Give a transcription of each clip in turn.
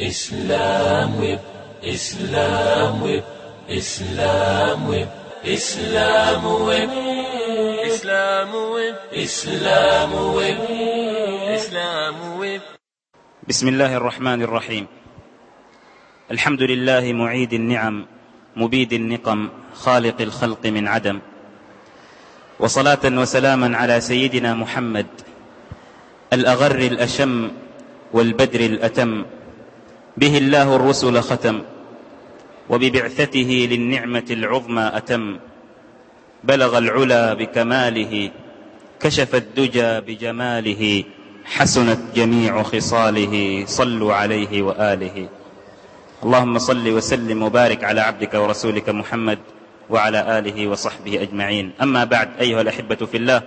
اسلام ويب اسلام ويب اسلام ويب اسلام ويب اسلام ويب اسلام ويب اسلام ويب بسم الله الرحمن الرحيم الحمد لله معيد النعم مبيد النقم خالق الخلق من عدم وصلاه وسلاما على سيدنا محمد الاغر الاشم والبدر الاتم به الله الرسل ختم وببعثته للنعمة العظمى أتم. بلغ العلا بكماله كشف الدجى بجماله حسنت جميع خصاله صلوا عليه وآله. اللهم صل وسلم وبارك على عبدك ورسولك محمد وعلى آله وصحبه أجمعين. أما بعد أيها الأحبة في الله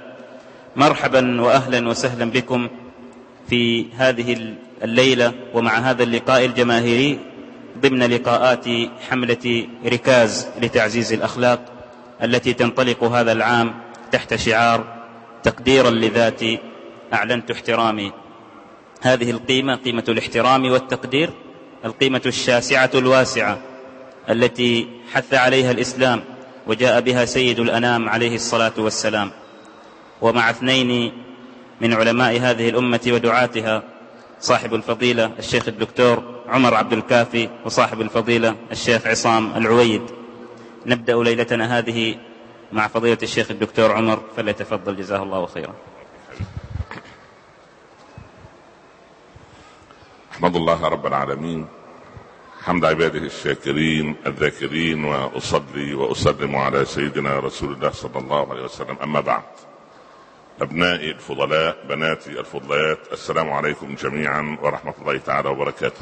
مرحبا واهلا وسهلا بكم في هذه الليلة ومع هذا اللقاء الجماهيري ضمن لقاءات حملة ركاز لتعزيز الأخلاق التي تنطلق هذا العام تحت شعار تقديرا لذاتي أعلنت احترامي. هذه القيمة قيمة الاحترام والتقدير القيمة الشاسعة الواسعة التي حث عليها الإسلام وجاء بها سيد الأنام عليه الصلاة والسلام. ومع اثنين من علماء هذه الأمة ودعاتها صاحب الفضيلة الشيخ الدكتور عمر عبد الكافي وصاحب الفضيلة الشيخ عصام العويد. نبدأ ليلتنا هذه مع فضيلة الشيخ الدكتور عمر فليتفضل جزاه الله خيرا. أحمد الله رب العالمين. حمد عباده الشاكرين الذاكرين وأصلي وأسلم على سيدنا رسول الله صلى الله عليه وسلم. أما بعد أبنائي الفضلاء بناتي الفضليات السلام عليكم جميعا ورحمة الله تعالى وبركاته.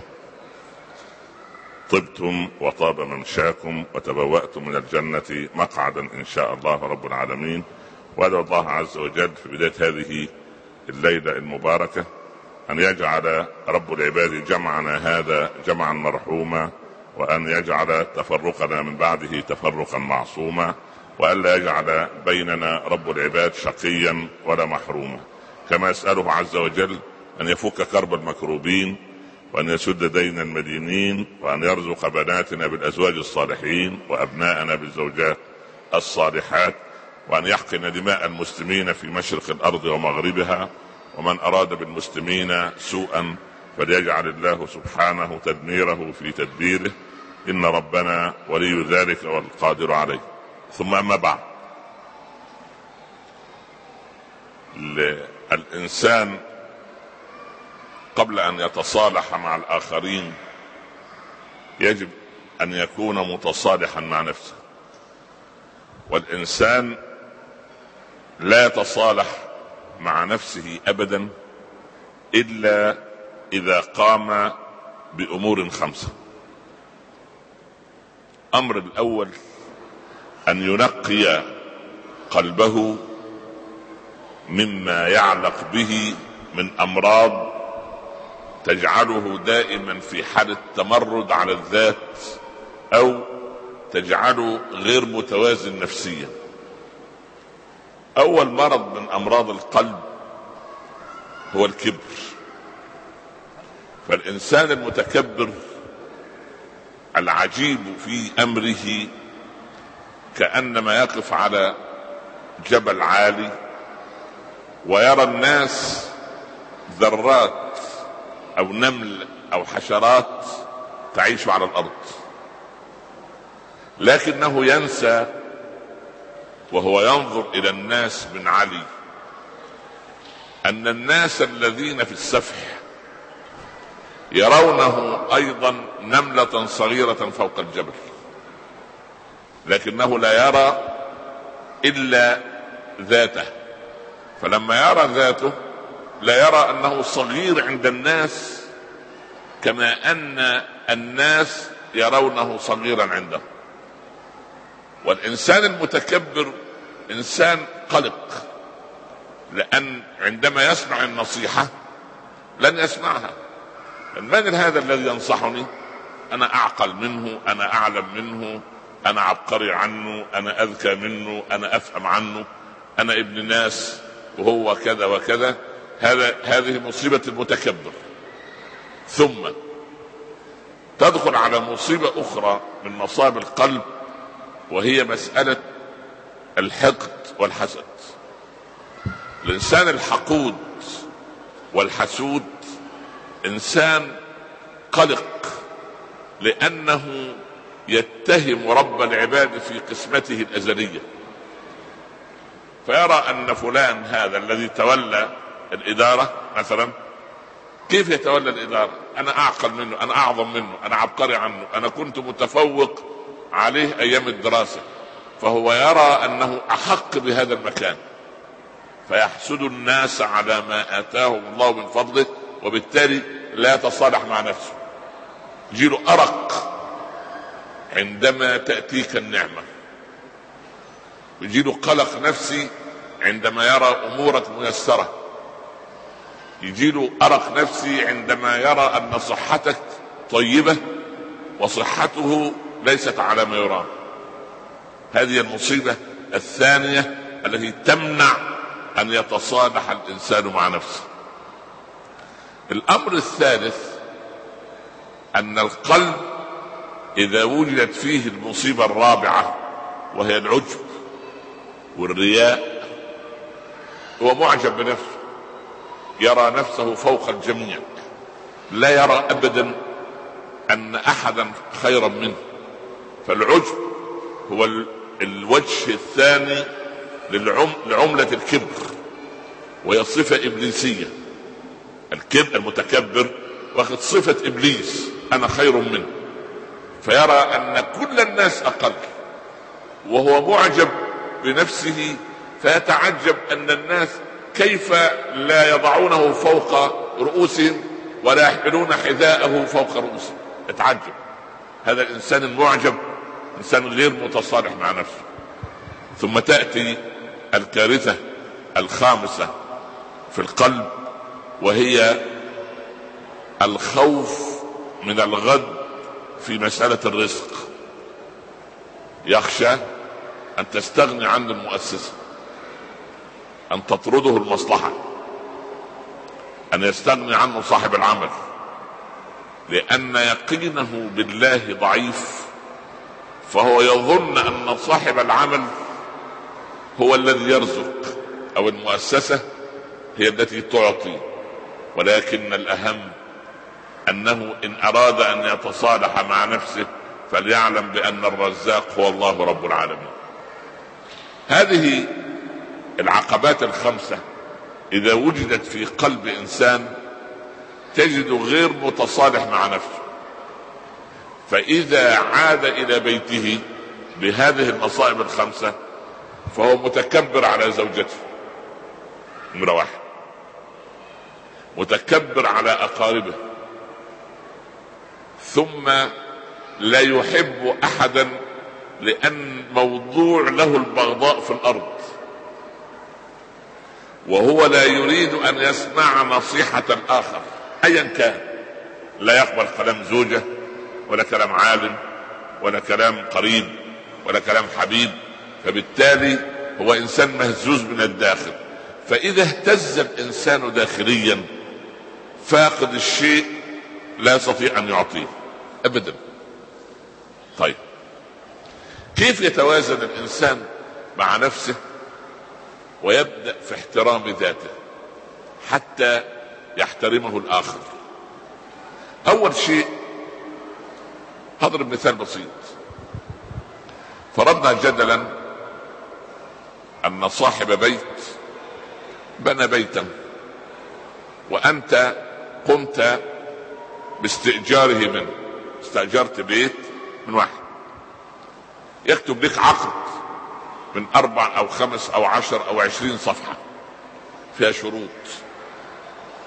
طبتم وطاب ممشاكم وتبوأتم من الجنة مقعدا إن شاء الله رب العالمين. وأدعو الله عز وجل في بداية هذه الليلة المباركة أن يجعل رب العباد جمعنا هذا جمعا مرحوما وأن يجعل تفرقنا من بعده تفرقا معصوما. والا يجعل بيننا رب العباد شقيا ولا محروما. كما اساله عز وجل أن يفك كرب المكروبين وأن يسد دين المدينين وأن يرزق بناتنا بالأزواج الصالحين وأبناءنا بالزوجات الصالحات وأن يحقن دماء المسلمين في مشرق الأرض ومغربها ومن أراد بالمسلمين سوءا فليجعل الله سبحانه تدميره في تدبيره. إن ربنا ولي ذلك والقادر عليه. ثم أما بعد. الانسان قبل أن يتصالح مع الآخرين يجب أن يكون متصالحا مع نفسه. والإنسان لا يتصالح مع نفسه ابدا إلا إذا قام بأمور خمسة. أمر الأول أن ينقي قلبه مما يعلق به من أمراض تجعله دائما في حاله تمرد على الذات أو تجعله غير متوازن نفسيا. أول مرض من أمراض القلب هو الكبر. فالإنسان المتكبر العجيب في أمره كأنما يقف على جبل عالي ويرى الناس ذرات أو نمل أو حشرات تعيش على الأرض. لكنه ينسى وهو ينظر إلى الناس من علي أن الناس الذين في السفح يرونه أيضا نملة صغيرة فوق الجبل. لكنه لا يرى إلا ذاته. فلما يرى ذاته لا يرى أنه صغير عند الناس كما أن الناس يرونه صغيرا عنده. والإنسان المتكبر إنسان قلق لأن عندما يسمع النصيحة لن يسمعها. من هذا الذي ينصحني؟ أنا أعقل منه أنا أعلم منه أنا عبقري عنه أنا أذكى منه أنا أفهم عنه أنا ابن ناس وهو كذا وكذا. هذا هذه مصيبة المتكبر. ثم تدخل على مصيبة أخرى من مصائب القلب وهي مسألة الحقد والحسد. الإنسان الحقود والحسود إنسان قلق لأنه يتهم رب العباد في قسمته الأزلية. فيرى أن فلان هذا الذي تولى الإدارة مثلا كيف يتولى الإدارة؟ أنا أعقل منه، أنا أعظم منه، أنا عبقري عنه، أنا كنت متفوق عليه أيام الدراسة. فهو يرى أنه أحق بهذا المكان. فيحسد الناس على ما اتاهم الله من فضله وبالتالي لا يتصالح مع نفسه. يجيله أرق عندما تأتيك النعمة. يجيله قلق نفسي عندما يرى أمورك ميسرة. يجيله أرق نفسي عندما يرى أن صحتك طيبة وصحته ليست على ما يرام. هذه المصيبة الثانية التي تمنع أن يتصالح الإنسان مع نفسه. الأمر الثالث أن القلب إذا وجدت فيه المصيبة الرابعة وهي العجب والرياء هو معجب بنفسه يرى نفسه فوق الجميع لا يرى ابدا أن احدا خيرا منه. فالعجب هو الوجه الثاني لعملة الكبر وهي صفة إبليسية. الكبر المتكبر واخد صفة إبليس أنا خير منه. فيرى أن كل الناس أقل وهو معجب بنفسه فيتعجب أن الناس كيف لا يضعونه فوق رؤوسهم ولا يحملون حذاءه فوق رؤوسهم. يتعجب. هذا الإنسان المعجب إنسان غير متصالح مع نفسه. ثم تأتي الكارثة الخامسة في القلب وهي الخوف من الغد في مسألة الرزق. يخشى أن تستغني عن المؤسسة أن تطرده المصلحة أن يستغني عنه صاحب العمل لأن يقينه بالله ضعيف فهو يظن أن صاحب العمل هو الذي يرزق أو المؤسسة هي التي تعطي ولكن الأهم أنه إن أراد أن يتصالح مع نفسه فليعلم بأن الرزاق هو الله رب العالمين. هذه العقبات الخمسة إذا وجدت في قلب إنسان تجد غير متصالح مع نفسه. فإذا عاد إلى بيته بهذه المصائب الخمسة فهو متكبر على زوجته. نمرة واحد متكبر على أقاربه. ثم لا يحب أحدا لأن موضوع له البغضاء في الأرض. وهو لا يريد أن يسمع نصيحة الآخر أيا كان. لا يقبل كلام زوجة ولا كلام عالم ولا كلام قريب ولا كلام حبيب. فبالتالي هو إنسان مهزوز من الداخل. فإذا اهتز الإنسان داخليا فاقد الشيء لا يستطيع أن يعطيه. ابدا. طيب. كيف يتوازن الإنسان مع نفسه ويبدأ في احترام ذاته حتى يحترمه الآخر؟ أول شيء هضرب مثال بسيط. فرضنا جدلا أن صاحب بيت بنى بيتا وأنت قمت باستئجاره منه استأجرت بيت من واحد. يكتب لك عقد من أربع أو خمس أو عشر أو عشرين صفحة. فيها شروط.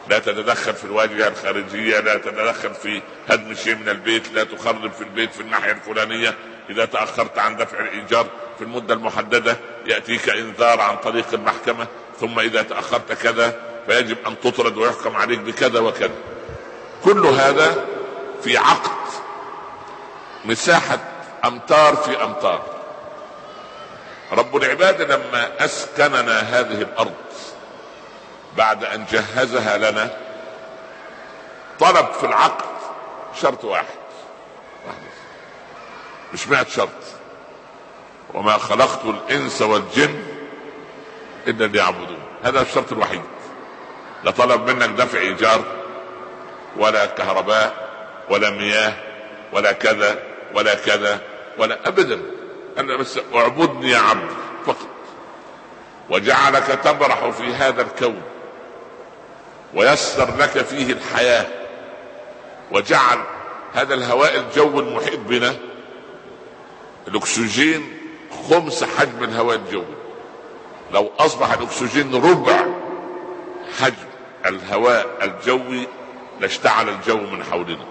لا تتدخل في الواجهه الخارجية لا تتدخل في هدم شيء من البيت لا تخرب في البيت في الناحية الفلانية. إذا تأخرت عن دفع الإيجار في المدة المحددة يأتيك إنذار عن طريق المحكمة ثم إذا تأخرت كذا فيجب أن تطرد ويحكم عليك بكذا وكذا. كل هذا في عقد مساحة أمتار في أمتار. رب العباد لما أسكننا هذه الأرض بعد أن جهزها لنا طلب في العقد شرط واحد. مش مئة شرط. وما خلقت الإنس والجن إلا ليعبدون. هذا الشرط الوحيد. لا طلب منك دفع إيجار. ولا كهرباء ولا مياه ولا كذا ولا كذا ولا أبدا. أنا بس أعبدني يا عبد فقط. وجعلك تبرح في هذا الكون ويسر لك فيه الحياة وجعل هذا الهواء الجو المحيط بنا الأكسجين خمس حجم الهواء الجوي. لو أصبح الأكسجين ربع حجم الهواء الجوي لاشتعل الجو من حولنا.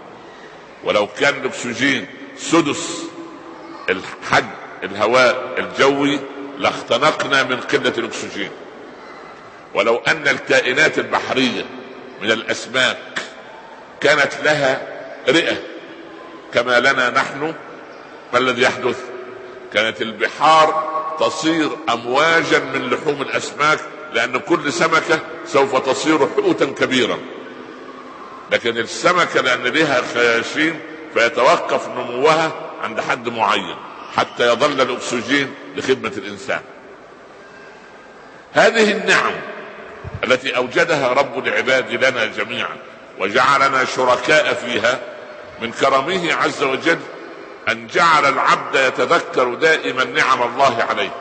ولو كان الأكسجين سدس الحجم الهواء الجوي لاختنقنا من قلة الأكسجين. ولو أن الكائنات البحرية من الأسماك كانت لها رئة كما لنا نحن ما الذي يحدث؟ كانت البحار تصير امواجا من لحوم الأسماك لأن كل سمكة سوف تصير حوتا كبيرا. لكن السمكة لأن لها خياشيم فيتوقف نموها عند حد معين حتى يظل الأكسجين لخدمة الإنسان. هذه النعم التي أوجدها رب العباد لنا جميعا وجعلنا شركاء فيها من كرمه عز وجل أن جعل العبد يتذكر دائما نعم الله عليه.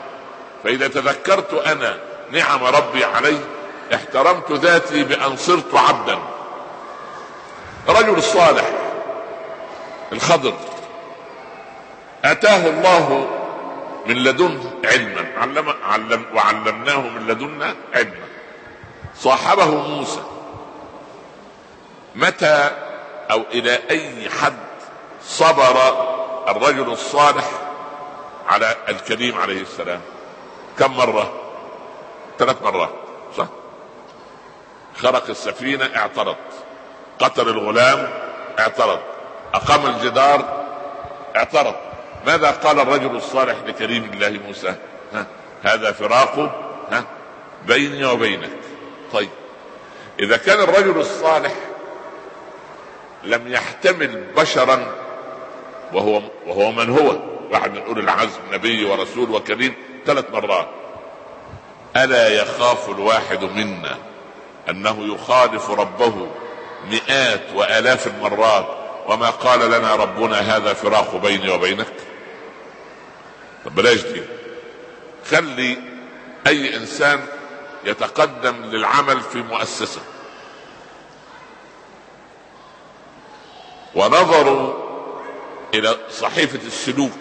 فإذا تذكرت أنا نعم ربي علي احترمت ذاتي بأن صرت عبدا. رجل الصالح الخضر. أتاه الله من لدنه علما. علم, علم وعلمناه من لدنا علما. صاحبه موسى. متى أو إلى أي حد صبر الرجل الصالح على الكريم عليه السلام؟ كم مرة؟ ثلاث مرات صح؟ خرق السفينة اعترض. قتل الغلام اعترض. أقام الجدار اعترض. ماذا قال الرجل الصالح لكريم الله موسى؟ ها؟ هذا فراق ها؟ بيني وبينك. طيب. إذا كان الرجل الصالح لم يحتمل بشرا وهو وهو من هو؟ واحد من أولي العزم نبي ورسول وكريم ثلاث مرات. ألا يخاف الواحد منا أنه يخالف ربه مئات وآلاف المرات وما قال لنا ربنا هذا فراق بيني وبينك؟ طب بلاش دي؟ خلي أي إنسان يتقدم للعمل في مؤسسة. ونظروا إلى صحيفة السلوك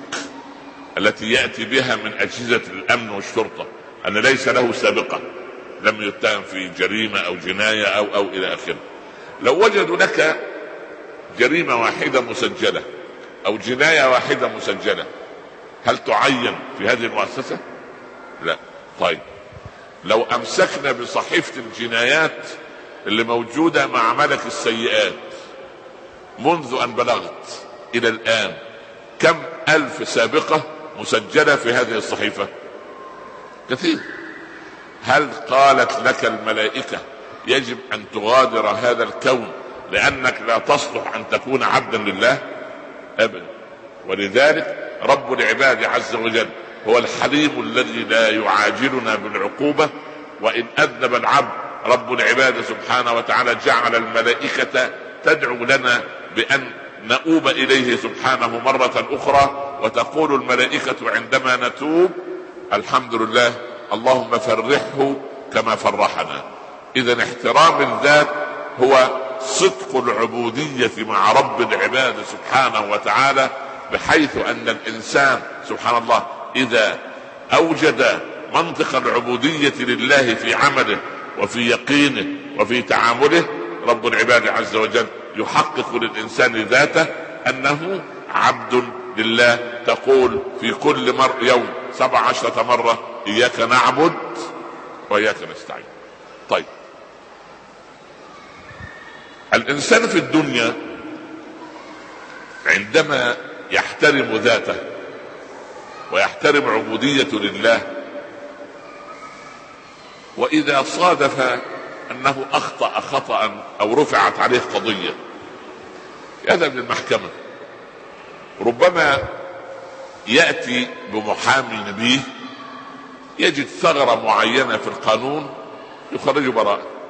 التي يأتي بها من أجهزة الأمن والشرطة. أن ليس له سابقة. لم يتهم في جريمة أو جناية أو أو إلى آخره. لو وجدوا لك جريمة واحدة مسجلة أو جناية واحدة مسجلة هل تعين في هذه المؤسسة؟ لا. طيب. لو أمسكنا بصحيفة الجنايات اللي موجودة مع ملك السيئات منذ أن بلغت إلى الآن كم ألف سابقة مسجلة في هذه الصحيفة؟ كثير. هل قالت لك الملائكة يجب أن تغادر هذا الكون لأنك لا تصلح أن تكون عبدا لله أبدا. ولذلك رب العباد عز وجل هو الحليم الذي لا يعاجلنا بالعقوبة. وإن أذنب العبد رب العباد سبحانه وتعالى جعل الملائكة تدعو لنا بأن نؤوب إليه سبحانه مرة أخرى وتقول الملائكة عندما نتوب الحمد لله اللهم فرحه كما فرحنا. اذا احترام الذات هو صدق العبودية مع رب العباد سبحانه وتعالى بحيث أن الإنسان سبحان الله إذا أوجد منطق العبودية لله في عمله وفي يقينه وفي تعامله رب العباد عز وجل يحقق للإنسان ذاته أنه عبد لله. تقول في كل مر يوم سبع عشرة مرة إياك نعبد وإياك نستعين طيب الإنسان في الدنيا عندما يحترم ذاته ويحترم عبوديته لله وإذا صادف أنه أخطأ خطأ أو رفعت عليه قضية يذهب للمحكمة. ربما يأتي بمحامي نبيه يجد ثغرة معينة في القانون يخرجه براءه.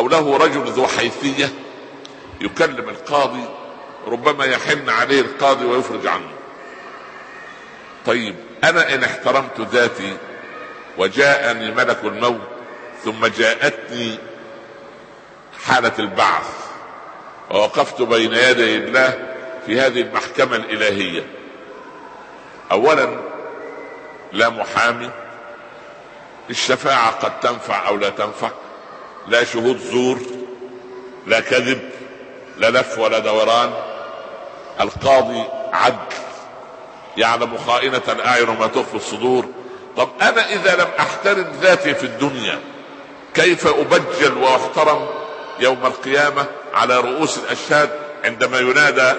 أو له رجل ذو حيثية يكلم القاضي ربما يحن عليه القاضي ويفرج عنه. طيب أنا إن احترمت ذاتي وجاءني ملك الموت ثم جاءتني حالة البعث ووقفت بين يدي الله في هذه المحكمة الإلهية. اولا لا محامي الشفاعة قد تنفع أو لا تنفع. لا شهود زور لا كذب لا لف ولا دوران. القاضي عدل يعلم خائنة الأعين وما تخفي الصدور. طب أنا إذا لم أحترم ذاتي في الدنيا كيف أبجل وأحترم يوم القيامة على رؤوس الأشهاد عندما ينادى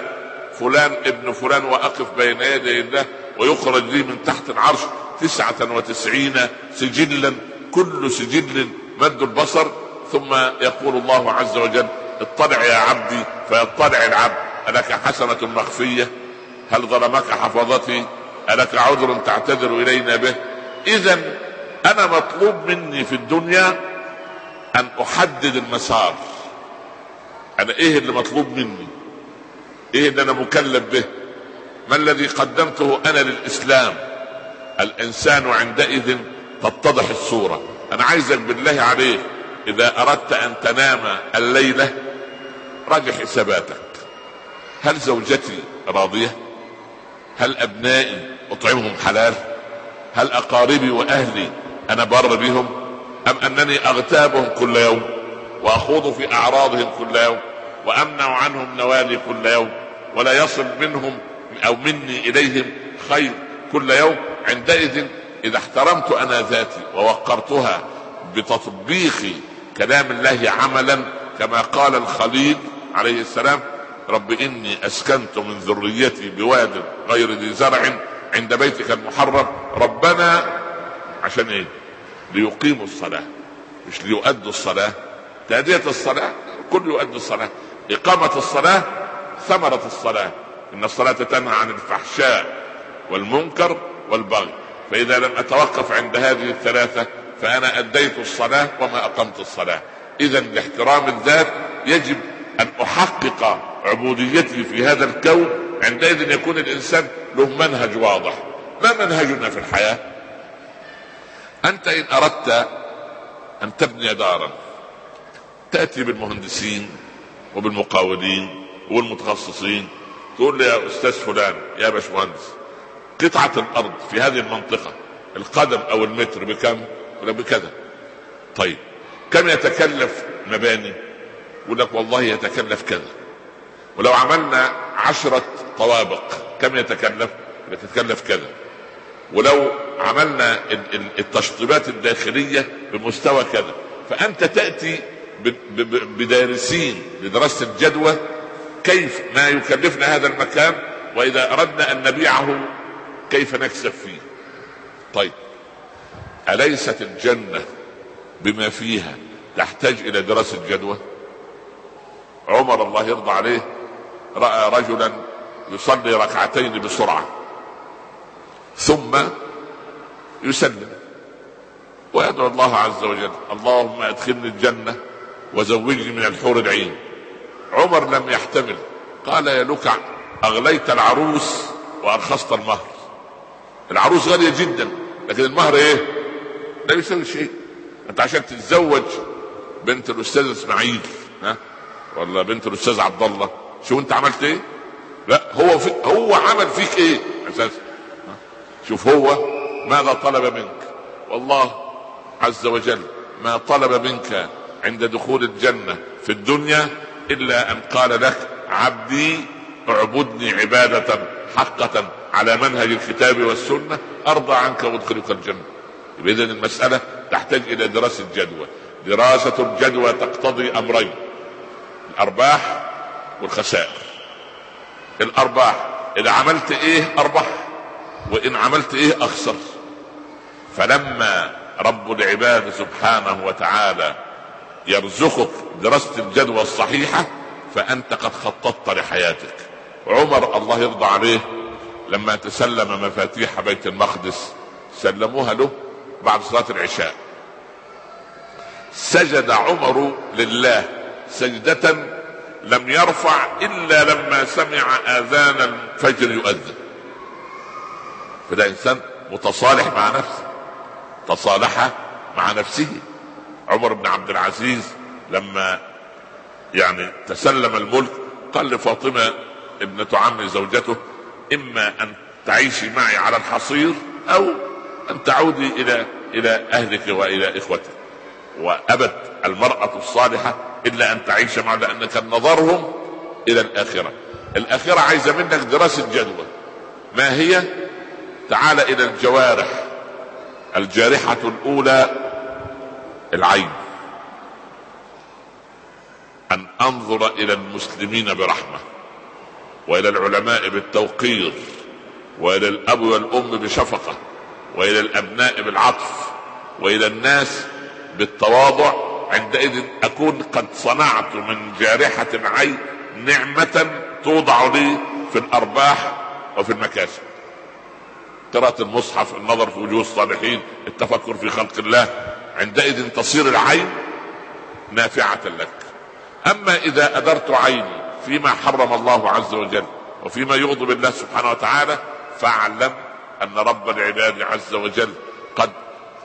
فلان ابن فلان وأقف بين يدي الله ويخرج لي من تحت العرش تسعة وتسعين سجلا كل سجل مد البصر؟ ثم يقول الله عز وجل اطلع يا عبدي فيطلع العبد. ألك حسنة مخفية؟ هل ظلمك حفظتي؟ ألك عذر تعتذر إلينا به؟ إذا أنا مطلوب مني في الدنيا أن أحدد المسار. أنا إيه اللي مطلوب مني؟ إيه اللي أنا مكلف به؟ ما الذي قدمته أنا للإسلام؟ الإنسان عندئذ تتضح الصورة. أنا عايزك بالله عليك إذا أردت أن تنام الليلة راجع حساباتك. هل زوجتي راضية؟ هل أبنائي أطعمهم حلال؟ هل أقاربي وأهلي أنا بر بهم؟ أم أنني أغتابهم كل يوم وأخوض في أعراضهم كل يوم وأمنع عنهم نوالي كل يوم ولا يصل منهم أو مني إليهم خير كل يوم؟ عندئذ إذا احترمت أنا ذاتي ووقرتها بتطبيق كلام الله عملا كما قال الخليل عليه السلام رب إني أسكنت من ذريتي بواد غير ذي زرع عند بيتك المحرم ربنا عشان إيه؟ ليقيموا الصلاة مش ليؤدوا الصلاة. تأدية الصلاة كل يؤدي الصلاة. إقامة الصلاة ثمرة الصلاة. إن الصلاة تنهى عن الفحشاء والمنكر والبغي. فإذا لم أتوقف عند هذه الثلاثة فأنا أديت الصلاة وما أقمت الصلاة. إذا لاحترام الذات يجب أن أحقق عبوديتي في هذا الكون. عندئذ يكون الإنسان له منهج واضح. ما منهجنا في الحياة؟ أنت إن أردت أن تبني دارا تأتي بالمهندسين وبالمقاولين والمتخصصين تقول لي يا أستاذ فلان يا باشمهندس قطعة الأرض في هذه المنطقة القدم أو المتر بكم؟ ولا بكذا طيب كم يتكلف مباني؟ يقول لك والله يتكلف كذا. ولو عملنا عشرة طوابق كم يتكلف؟ يتكلف كذا. ولو عملنا التشطيبات الداخلية بمستوى كذا. فأنت تأتي بدارسين لدراسة الجدوى كيف ما يكلفنا هذا المكان وإذا أردنا أن نبيعه كيف نكسب فيه. طيب أليست الجنة بما فيها تحتاج إلى دراسة جدوى؟ عمر الله يرضى عليه رأى رجلا يصلي ركعتين بسرعة ثم يسلم ويدعو الله عز وجل اللهم أدخلني الجنة وزوجني من الحور العين. عمر لم يحتمل قال يا لكع أغليت العروس وأرخصت المهر. العروس غالية جدا لكن المهر إيه؟ لا يسوي شيء. أنت عشان تتزوج بنت الأستاذ إسماعيل ها؟ ولا بنت الأستاذ عبد الله شو أنت عملت إيه؟ لا هو في هو عمل فيك إيه؟ أساسا شوف هو ماذا طلب منك. والله عز وجل ما طلب منك عند دخول الجنة في الدنيا إلا أن قال لك عبدي اعبدني عبادة حقة على منهج الكتاب والسنة أرضى عنك وأدخلك الجنة إذا المسألة تحتاج إلى دراسة جدوى. دراسة الجدوى تقتضي أمرين الأرباح والخسائر. الأرباح إذا عملت إيه أربح وإن عملت إيه أخسر. فلما رب العباد سبحانه وتعالى يرزقك دراسة الجدوى الصحيحة فأنت قد خططت لحياتك. عمر الله يرضى عليه لما تسلم مفاتيح بيت المقدس سلموها له بعد صلاة العشاء. سجد عمر لله سجدة لم يرفع إلا لما سمع آذان الفجر يؤذن. فده إنسان متصالح مع نفسه تصالح مع نفسه. عمر بن عبد العزيز لما يعني تسلم الملك قال لفاطمة ابنة عم زوجته إما أن تعيشي معي على الحصير أو أن تعودي إلى إلى أهلك وإلى إخوتك. وأبت المرأة الصالحة إلا أن تعيش معه لأن كان نظرهم إلى الآخرة. الآخرة عايزة منك دراسة جدوى. ما هي؟ تعال إلى الجوارح. الجارحة الأولى العين. أن أنظر إلى المسلمين برحمة وإلى العلماء بالتوقير وإلى الأب والأم بشفقة. وإلى الأبناء بالعطف وإلى الناس بالتواضع عندئذ أكون قد صنعت من جارحة العين نعمة توضع لي في الأرباح وفي المكاسب. قراءة المصحف النظر في وجوه الصالحين التفكر في خلق الله عندئذ تصير العين نافعة لك. أما إذا أدرت عيني فيما حرم الله عز وجل وفيما يغضب الله سبحانه وتعالى فاعلم أن رب العباد عز وجل قد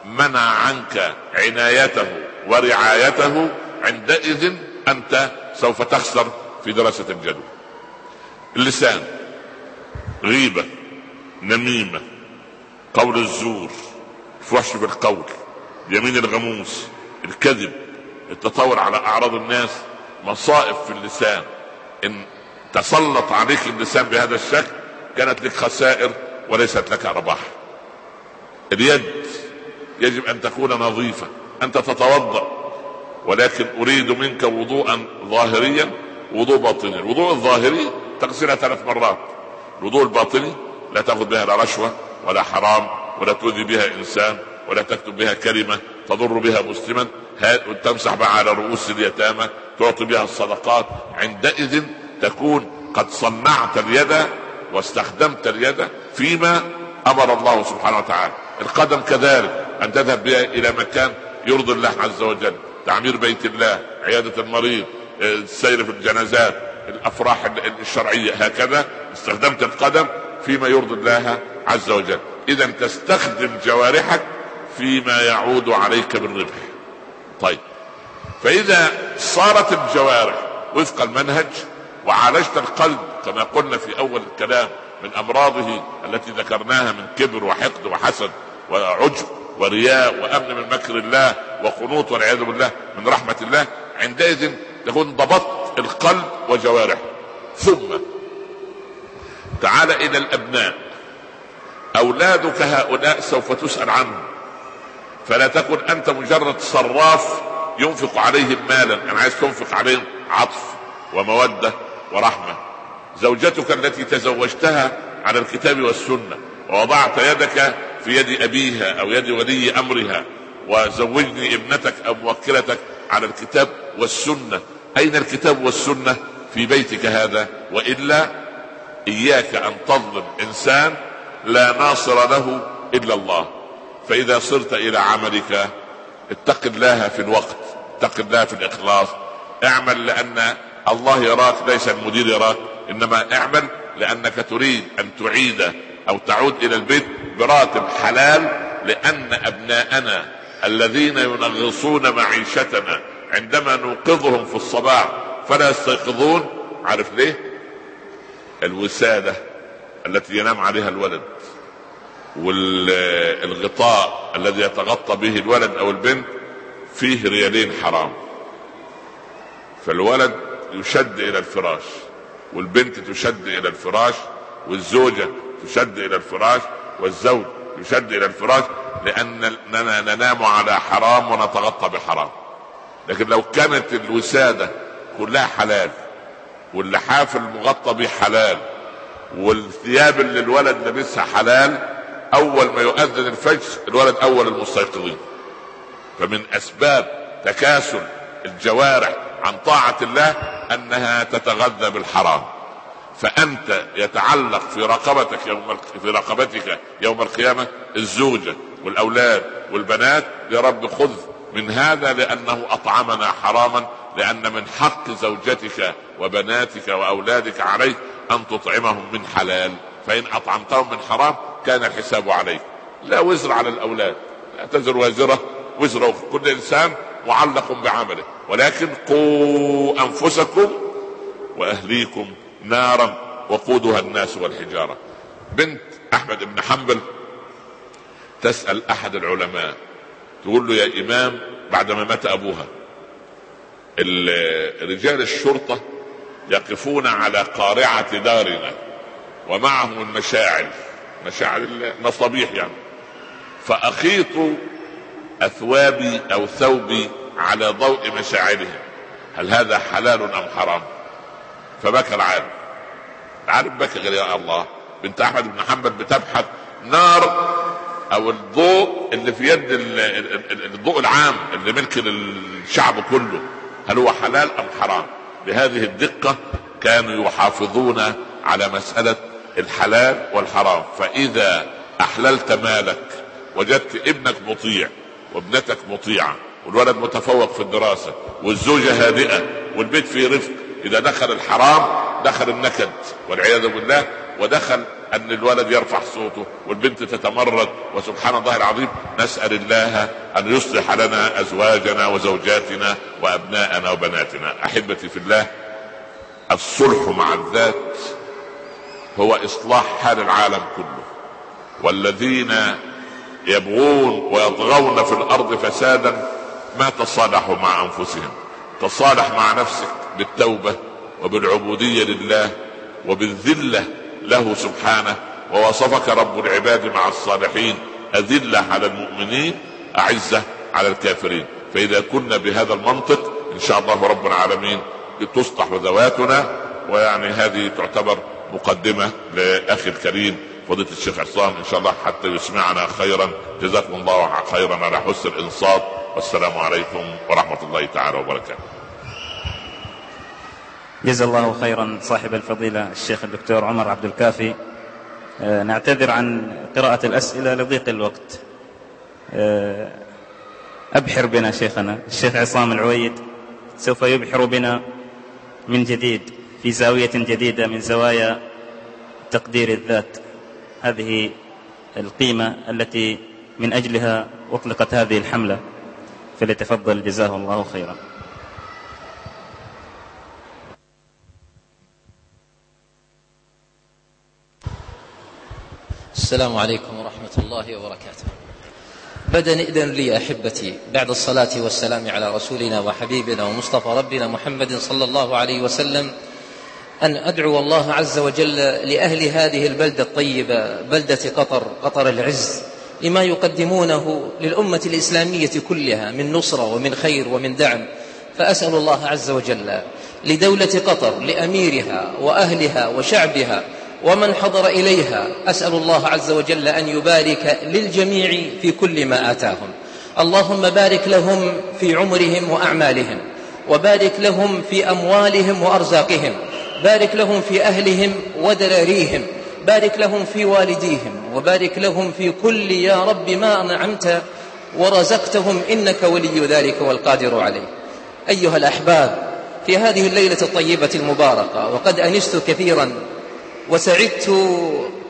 منع عنك عنايته ورعايته عندئذ أنت سوف تخسر في دراسة الجدوى اللسان غيبة نميمة قول الزور الفحش بالقول يمين الغموس الكذب التطاول على أعراض الناس مصائب في اللسان. إن تسلط عليك اللسان بهذا الشكل كانت لك خسائر وليست لك رباح. اليد يجب أن تكون نظيفة أنت تتوضأ ولكن أريد منك وضوءا ظاهريا وضوء باطني. الوضوء الظاهري تغسلها ثلاث مرات. الوضوء الباطني لا تأخذ بها لا رشوة ولا حرام ولا تؤذي بها إنسان ولا تكتب بها كلمة تضر بها مسلما. تمسح بها على رؤوس اليتامى تعطي بها الصدقات. عندئذ تكون قد صنعت اليد واستخدمت اليد فيما أمر الله سبحانه وتعالى. القدم كذلك أن تذهب بها إلى مكان يرضي الله عز وجل. تعمير بيت الله عيادة المريض السير في الجنازات الأفراح الشرعية هكذا استخدمت القدم فيما يرضي الله عز وجل. اذا تستخدم جوارحك فيما يعود عليك بالربح طيب. فإذا صارت الجوارح وفق المنهج وعالجت القلب كما قلنا في أول الكلام من أمراضه التي ذكرناها من كبر وحقد وحسد وعجب ورياء وأمن من مكر الله وقنوط والعياذ بالله من رحمة الله عندئذ تكون ضبطت القلب وجوارحه. ثم تعال إلى الأبناء. أولادك هؤلاء سوف تسأل عنهم. فلا تكن أنت مجرد صراف ينفق عليهم مالا يعني عايز تنفق عليهم عطف ومودة ورحمة. زوجتك التي تزوجتها على الكتاب والسنة ووضعت يدك في يد أبيها أو يد ولي أمرها وزوجني ابنتك أو موكلتك على الكتاب والسنة. أين الكتاب والسنة؟ في بيتك هذا. وإلا إياك أن تظلم إنسان لا ناصر له إلا الله. فإذا صرت إلى عملك اتق الله في الوقت اتق الله في الإخلاص. اعمل لأن الله يراك ليس المدير يراك. إنما اعمل لأنك تريد أن تعيد أو تعود إلى البيت براتب حلال لأن أبناءنا الذين ينغصون معيشتنا عندما نوقظهم في الصباح فلا يستيقظون. عارف ليه؟ الوسادة التي ينام عليها الولد والغطاء الذي يتغطى به الولد أو البنت فيه ريالين حرام. فالولد يشد إلى الفراش. والبنت تشد إلى الفراش والزوجة تشد إلى الفراش والزوج يشد إلى الفراش لاننا ننام على حرام ونتغطى بحرام. لكن لو كانت الوسادة كلها حلال واللحاف المغطى به حلال والثياب اللي الولد لابسها حلال أول ما يؤذن الفجر الولد أول المستيقظين. فمن أسباب تكاسل الجوارح عن طاعة الله أنها تتغذى بالحرام. فأنت يتعلق في رقبتك يوم في رقبتك يوم القيامة الزوجه والأولاد والبنات يا رب خذ من هذا لأنه أطعمنا حراما لأن من حق زوجتك وبناتك وأولادك عليك أن تطعمهم من حلال. فإن أطعمتهم من حرام كان الحساب عليك. لا وزر على الأولاد لا تزر وازره وزر كل إنسان معلق بعمله. ولكن قوا أنفسكم وأهليكم نارا وقودها الناس والحجارة. بنت أحمد بن حنبل تسأل أحد العلماء تقول له يا إمام بعدما مات أبوها رجال الشرطة يقفون على قارعة دارنا ومعهم المشاعل مشاعل المصابيح يعني. فاخيط أثوابي أو ثوبي على ضوء مشاعلهم هل هذا حلال أم حرام؟ فبكى العالم. عارف بكى غير يا الله. بنت أحمد بن حنبل بتبحث نار أو الضوء اللي في يد الضوء العام اللي ملك الشعب كله. هل هو حلال أم حرام؟ بهذه الدقة كانوا يحافظون على مسألة الحلال والحرام. فإذا أحللت مالك وجدت ابنك مطيع وابنتك مطيعة والولد متفوق في الدراسة والزوجة هادئة والبيت فيه رفق. إذا دخل الحرام دخل النكد والعياذ بالله ودخل أن الولد يرفع صوته والبنت تتمرد. وسبحان الله العظيم نسأل الله أن يصلح لنا أزواجنا وزوجاتنا وأبناءنا وبناتنا. أحبتي في الله الصلح مع الذات هو إصلاح حال العالم كله. والذين يبغون ويطغون في الأرض فسادا ما تصالحوا مع أنفسهم. تصالح مع نفسك بالتوبة وبالعبودية لله وبالذلة له سبحانه. ووصفك رب العباد مع الصالحين. أذلة على المؤمنين أعزة على الكافرين. فإذا كنا بهذا المنطق إن شاء الله رب العالمين تصلح ذواتنا. ويعني هذه تعتبر مقدمة لأخي الكريم فضيلة الشيخ عصام. إن شاء الله حتى يسمعنا خيرا. جزاكم الله خيرا على حسن الإنصات. والسلام عليكم ورحمة الله تعالى وبركاته. جزا الله خيرا صاحب الفضيلة الشيخ الدكتور عمر عبد الكافي. آه، نعتذر عن قراءة الأسئلة لضيق الوقت. آه، أبحر بنا شيخنا الشيخ عصام العويد سوف يبحر بنا من جديد في زاوية جديدة من زوايا تقدير الذات. هذه القيمة التي من أجلها أطلقت هذه الحملة. فليتفضل جزاه الله خيرا. السلام عليكم ورحمة الله وبركاته. بدأ إذن لي أحبتي بعد الصلاة والسلام على رسولنا وحبيبنا ومصطفى ربنا محمد صلى الله عليه وسلم أن أدعو الله عز وجل لأهل هذه البلدة الطيبة بلدة قطر قطر العز. لما يقدمونه للأمة الإسلامية كلها من نصرة ومن خير ومن دعم. فأسأل الله عز وجل لدولة قطر لأميرها وأهلها وشعبها ومن حضر إليها أسأل الله عز وجل أن يبارك للجميع في كل ما آتاهم. اللهم بارك لهم في عمرهم وأعمالهم وبارك لهم في أموالهم وأرزاقهم بارك لهم في أهلهم ودراريهم بارك لهم في والديهم وبارك لهم في كل يا رب ما أنعمت ورزقتهم إنك ولي ذلك والقادر عليه. أيها الأحباب في هذه الليلة الطيبة المباركة وقد أنست كثيرا وسعدت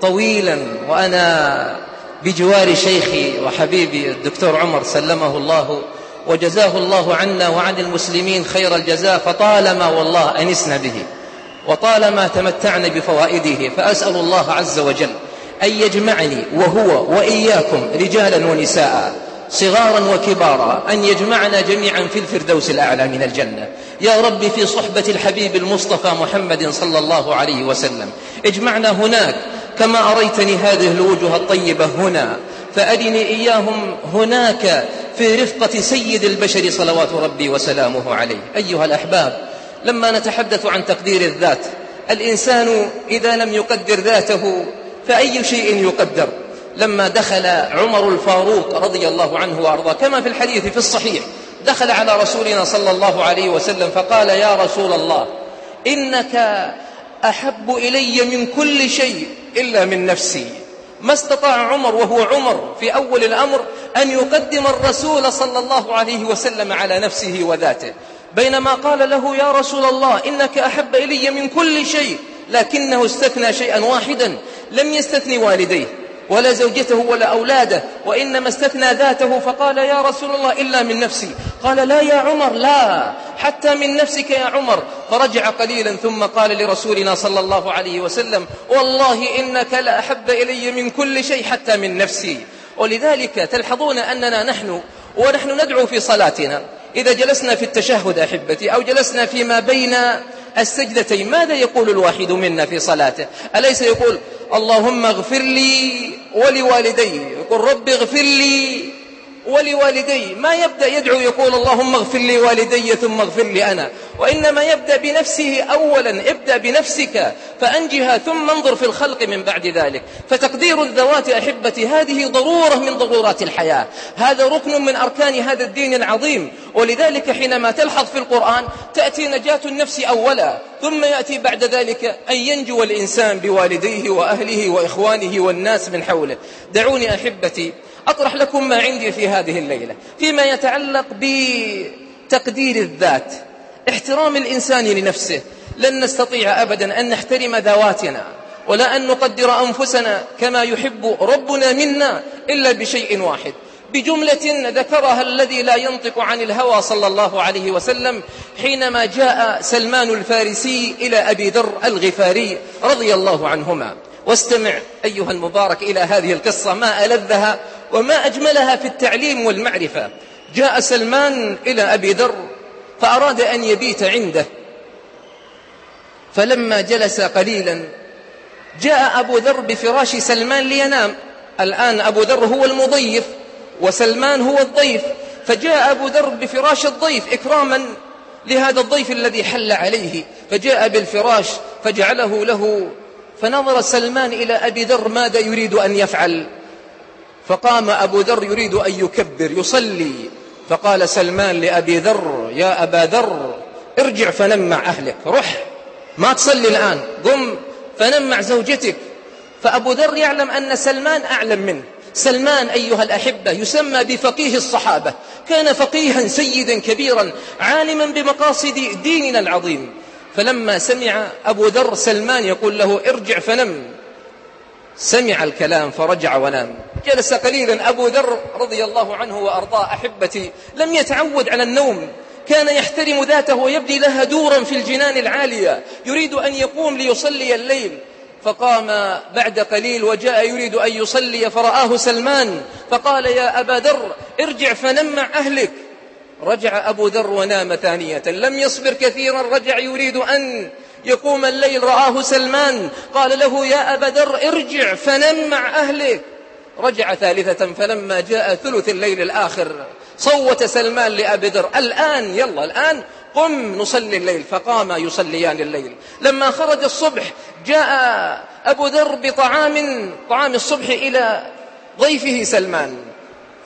طويلا وأنا بجوار شيخي وحبيبي الدكتور عمر سلمه الله وجزاه الله عنا وعن المسلمين خير الجزاء فطالما والله أنسنا به. وطالما تمتعنا بفوائده فأسأل الله عز وجل أن يجمعني وهو وإياكم رجالا ونساء صغارا وكبارا أن يجمعنا جميعا في الفردوس الأعلى من الجنة. يا رب في صحبة الحبيب المصطفى محمد صلى الله عليه وسلم اجمعنا هناك كما أريتني هذه الوجوه الطيبة هنا فأرني إياهم هناك في رفقة سيد البشر صلوات ربي وسلامه عليه. أيها الأحباب لما نتحدث عن تقدير الذات الإنسان إذا لم يقدر ذاته فأي شيء يقدر؟ لما دخل عمر الفاروق رضي الله عنه وأرضاه كما في الحديث في الصحيح دخل على رسولنا صلى الله عليه وسلم فقال يا رسول الله إنك أحب إلي من كل شيء إلا من نفسي. ما استطاع عمر وهو عمر في أول الأمر أن يقدم الرسول صلى الله عليه وسلم على نفسه وذاته. بينما قال له يا رسول الله إنك أحب إلي من كل شيء لكنه استثنى شيئا واحدا لم يستثني والديه ولا زوجته ولا أولاده وإنما استثنى ذاته فقال يا رسول الله إلا من نفسي. قال لا يا عمر لا حتى من نفسك يا عمر. فرجع قليلا ثم قال لرسولنا صلى الله عليه وسلم والله إنك لأحب إلي من كل شيء حتى من نفسي. ولذلك تلحظون أننا نحن ونحن ندعو في صلاتنا. إذا جلسنا في التشهد أحبتي أو جلسنا فيما بين السجدتين ماذا يقول الواحد منا في صلاته؟ أليس يقول اللهم اغفر لي ولوالدي؟ يقول رب اغفر لي ولوالدي ما يبدأ يدعو يقول اللهم اغفر لي والدي ثم اغفر لي أنا. وإنما يبدأ بنفسه أولا ابدأ بنفسك فأنجها ثم انظر في الخلق من بعد ذلك. فتقدير الذوات أحبتي هذه ضرورة من ضرورات الحياة. هذا ركن من أركان هذا الدين العظيم. ولذلك حينما تلحظ في القرآن تأتي نجاة النفس أولا. ثم يأتي بعد ذلك أن ينجو الإنسان بوالديه وأهله وإخوانه والناس من حوله. دعوني أحبتي أطرح لكم ما عندي في هذه الليلة فيما يتعلق بتقدير الذات احترام الإنسان لنفسه لن نستطيع أبدا أن نحترم ذواتنا ولا أن نقدر أنفسنا كما يحب ربنا منا إلا بشيء واحد. بجملة ذكرها الذي لا ينطق عن الهوى صلى الله عليه وسلم حينما جاء سلمان الفارسي إلى أبي ذر الغفاري رضي الله عنهما. واستمع أيها المبارك إلى هذه القصة ما ألذها وما أجملها في التعليم والمعرفة. جاء سلمان إلى أبي ذر فأراد أن يبيت عنده. فلما جلس قليلا جاء أبو ذر بفراش سلمان لينام. الآن أبو ذر هو المضيف وسلمان هو الضيف. فجاء أبو ذر بفراش الضيف إكراما لهذا الضيف الذي حل عليه. فجاء بالفراش فجعله له فنظر سلمان إلى أبي ذر ماذا يريد أن يفعل؟ فقام أبو ذر يريد أن يكبر يصلي. فقال سلمان لأبي ذر يا أبا ذر ارجع فنم مع أهلك رح ما تصلي الآن قم فنم مع زوجتك. فأبو ذر يعلم أن سلمان أعلم منه. سلمان أيها الأحبة يسمى بفقيه الصحابة. كان فقيها سيدا كبيرا عالما بمقاصد ديننا العظيم. فلما سمع أبو ذر سلمان يقول له ارجع فنم. سمع الكلام فرجع ونام. جلس قليلا أبو ذر رضي الله عنه وأرضاه أحبتي لم يتعود على النوم. كان يحترم ذاته ويبدي لها دورا في الجنان العالية. يريد أن يقوم ليصلي الليل. فقام بعد قليل وجاء يريد أن يصلي فرآه سلمان. فقال يا أبا ذر ارجع فنم مع أهلك. رجع أبو ذر ونام ثانية. لم يصبر كثيرا رجع يريد أن يقوم الليل رآه سلمان. قال له يا أبا ذر ارجع فنم مع أهلك. رجع ثالثة فلما جاء ثلث الليل الآخر صوت سلمان لأبي ذر الآن يلا الآن قم نصلي الليل. فقام يصليان الليل. لما خرج الصبح جاء أبو ذر بطعام طعام الصبح إلى ضيفه سلمان.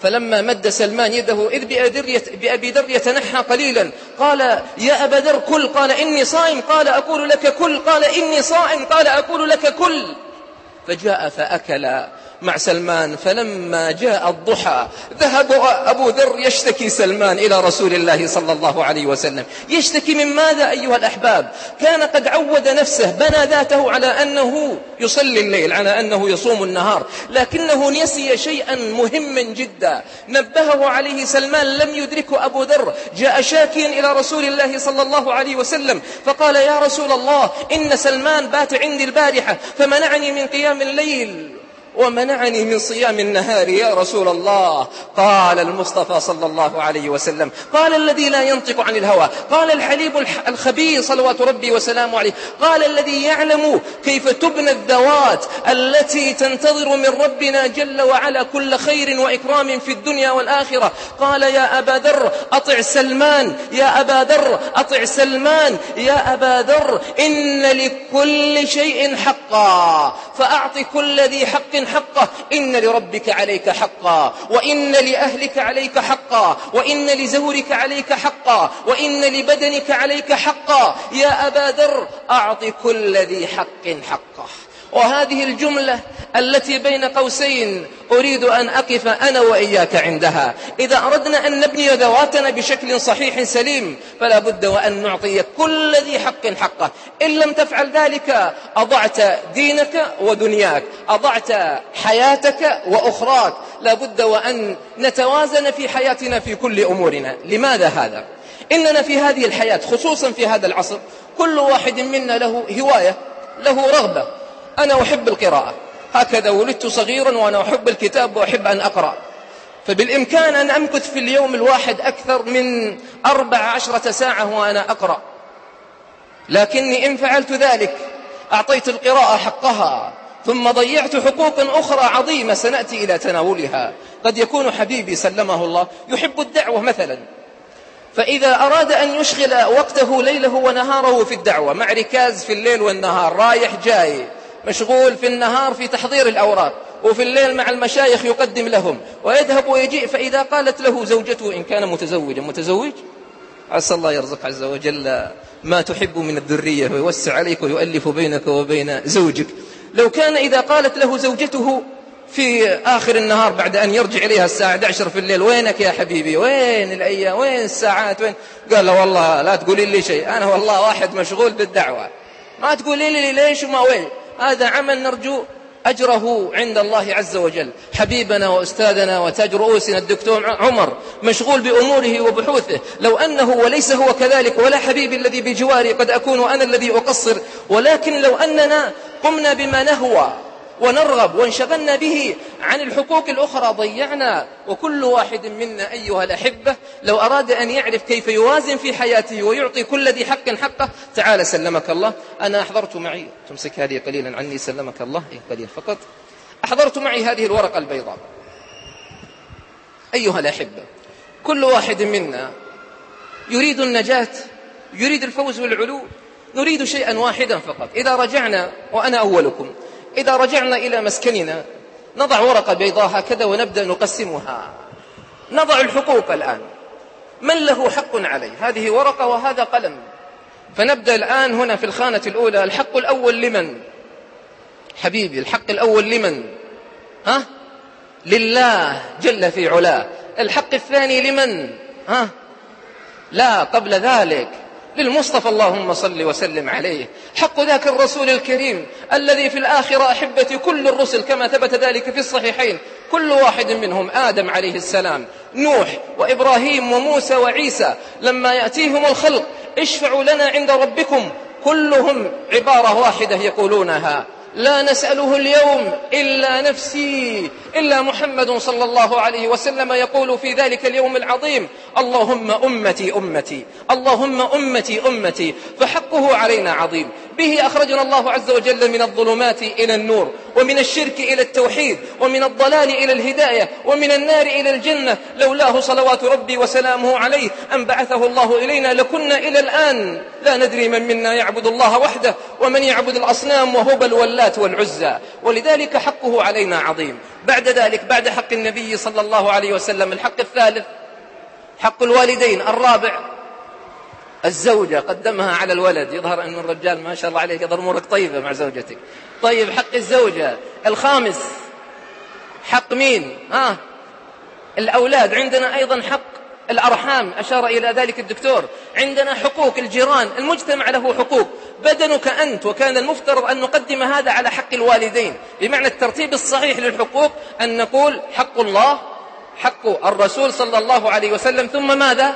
فلما مد سلمان يده إذ بأبي ذر يتنحى قليلا. قال يا أبا ذر كل. قال إني صائم. قال أقول لك كل. قال إني صائم. قال أقول لك كل. فجاء فأكل مع سلمان فلما جاء الضحى ذهب أبو ذر يشتكي سلمان إلى رسول الله صلى الله عليه وسلم. يشتكي من ماذا أيها الأحباب؟ كان قد عود نفسه بنى ذاته على أنه يصلي الليل على أنه يصوم النهار لكنه نسي شيئا مهما جدا. نبهه عليه سلمان لم يدركه أبو ذر. جاء شاكيا إلى رسول الله صلى الله عليه وسلم فقال يا رسول الله إن سلمان بات عندي البارحة فمنعني من قيام الليل. ومنعني من صيام النهار يا رسول الله. قال المصطفى صلى الله عليه وسلم قال الذي لا ينطق عن الهوى قال الحليب الخبير صلوات ربي وسلامه عليه قال الذي يعلم كيف تبنى الذوات التي تنتظر من ربنا جل وعلا كل خير وإكرام في الدنيا والآخرة. قال يا أبا ذر أطع سلمان. يا أبا ذر أطع سلمان. يا أبا ذر إن لكل شيء حقا فأعط كل ذي حق حقه إن لربك عليك حقا. وإن لأهلك عليك حقا. وإن لزورك عليك حقا. وإن لبدنك عليك حقا. يا أبا ذر أعط كل ذي حق حقه. وهذه الجملة التي بين قوسين أريد أن أقف أنا وإياك عندها. إذا أردنا أن نبني ذواتنا بشكل صحيح سليم فلا بد وأن نعطي كل ذي حق حقه. إن لم تفعل ذلك أضعت دينك ودنياك أضعت حياتك وأخراك. لا بد وأن نتوازن في حياتنا في كل أمورنا. لماذا هذا؟ إننا في هذه الحياة خصوصا في هذا العصر كل واحد منا له هواية له رغبة. أنا أحب القراءة. هكذا ولدت صغيرا وأنا أحب الكتاب وأحب أن أقرأ. فبالإمكان أن أمكث في اليوم الواحد أكثر من أربع عشرة ساعة وأنا أقرأ. لكني إن فعلت ذلك أعطيت القراءة حقها ثم ضيعت حقوقا أخرى عظيمة سنأتي إلى تناولها. قد يكون حبيبي سلمه الله يحب الدعوة مثلا. فإذا أراد أن يشغل وقته ليله ونهاره في الدعوة مع ركاز في الليل والنهار رايح جاي مشغول في النهار في تحضير الأوراق وفي الليل مع المشايخ يقدم لهم ويذهب ويجيء فإذا قالت له زوجته إن كان متزوجا متزوج؟ عسى الله يرزق عز وجل ما تحب من الذرية ويوسع عليك ويؤلف بينك وبين زوجك. لو كان إذا قالت له زوجته في آخر النهار بعد أن يرجع إليها الساعة 11 في الليل وينك يا حبيبي؟ وين الأيام؟ وين الساعات؟ وين؟ قال له والله لا تقولي لي شيء أنا والله واحد مشغول بالدعوة. ما تقولي لي ليش وما وين؟ هذا عمل نرجو أجره عند الله عز وجل. حبيبنا وأستاذنا وتاج رؤوسنا الدكتور عمر مشغول بأموره وبحوثه. لو أنه وليس هو كذلك ولا حبيبي الذي بجواري قد أكون أنا الذي أقصر ولكن لو أننا قمنا بما نهوى ونرغب وانشغلنا به عن الحقوق الأخرى. ضيعنا وكل واحد منا أيها الأحبة لو أراد أن يعرف كيف يوازن في حياته ويعطي كل ذي حق حقه تعال سلمك الله. أنا أحضرت معي تمسك هذه قليلا عني سلمك الله. إيه قليل فقط. أحضرت معي هذه الورقة البيضاء. أيها الأحبة كل واحد منا يريد النجاة يريد الفوز والعلو نريد شيئا واحدا فقط. إذا رجعنا وأنا أولكم إذا رجعنا إلى مسكننا نضع ورقة بيضاء هكذا ونبدأ نقسمها. نضع الحقوق الآن. من له حق عليه؟ هذه ورقة وهذا قلم. فنبدأ الآن هنا في الخانة الأولى الحق الأول لمن؟ حبيبي الحق الأول لمن؟ ها؟ لله جل في علاه. الحق الثاني لمن؟ ها؟ لا قبل ذلك. للمصطفى اللهم صل وسلم عليه. حق ذاك الرسول الكريم الذي في الآخرة أحبة كل الرسل كما ثبت ذلك في الصحيحين. كل واحد منهم آدم عليه السلام نوح وإبراهيم وموسى وعيسى. لما يأتيهم الخلق اشفعوا لنا عند ربكم. كلهم عبارة واحدة يقولونها. لا نسأله اليوم إلا نفسي إلا محمد صلى الله عليه وسلم يقول في ذلك اليوم العظيم اللهم أمتي أمتي اللهم أمتي أمتي فحقه علينا عظيم. به أخرجنا الله عز وجل من الظلمات إلى النور ومن الشرك إلى التوحيد ومن الضلال إلى الهداية ومن النار إلى الجنة. لولاه صلوات ربي وسلامه عليه أن بعثه الله إلينا لكنا إلى الآن. لا ندري من منا يعبد الله وحده ومن يعبد الأصنام وهبل واللات والعزى. ولذلك حقه علينا عظيم. بعد ذلك بعد حق النبي صلى الله عليه وسلم الحق الثالث حق الوالدين الرابع الزوجة قدمها على الولد يظهر أن الرجال ما شاء الله عليك يظهر أمورك طيبة مع زوجتك. طيب حق الزوجة. الخامس حق مين؟ ها؟ الأولاد. عندنا أيضا حق الأرحام. أشار إلى ذلك الدكتور. عندنا حقوق الجيران. المجتمع له حقوق. بدنك أنت وكان المفترض أن نقدم هذا على حق الوالدين. بمعنى الترتيب الصحيح للحقوق أن نقول حق الله حق الرسول صلى الله عليه وسلم. ثم ماذا؟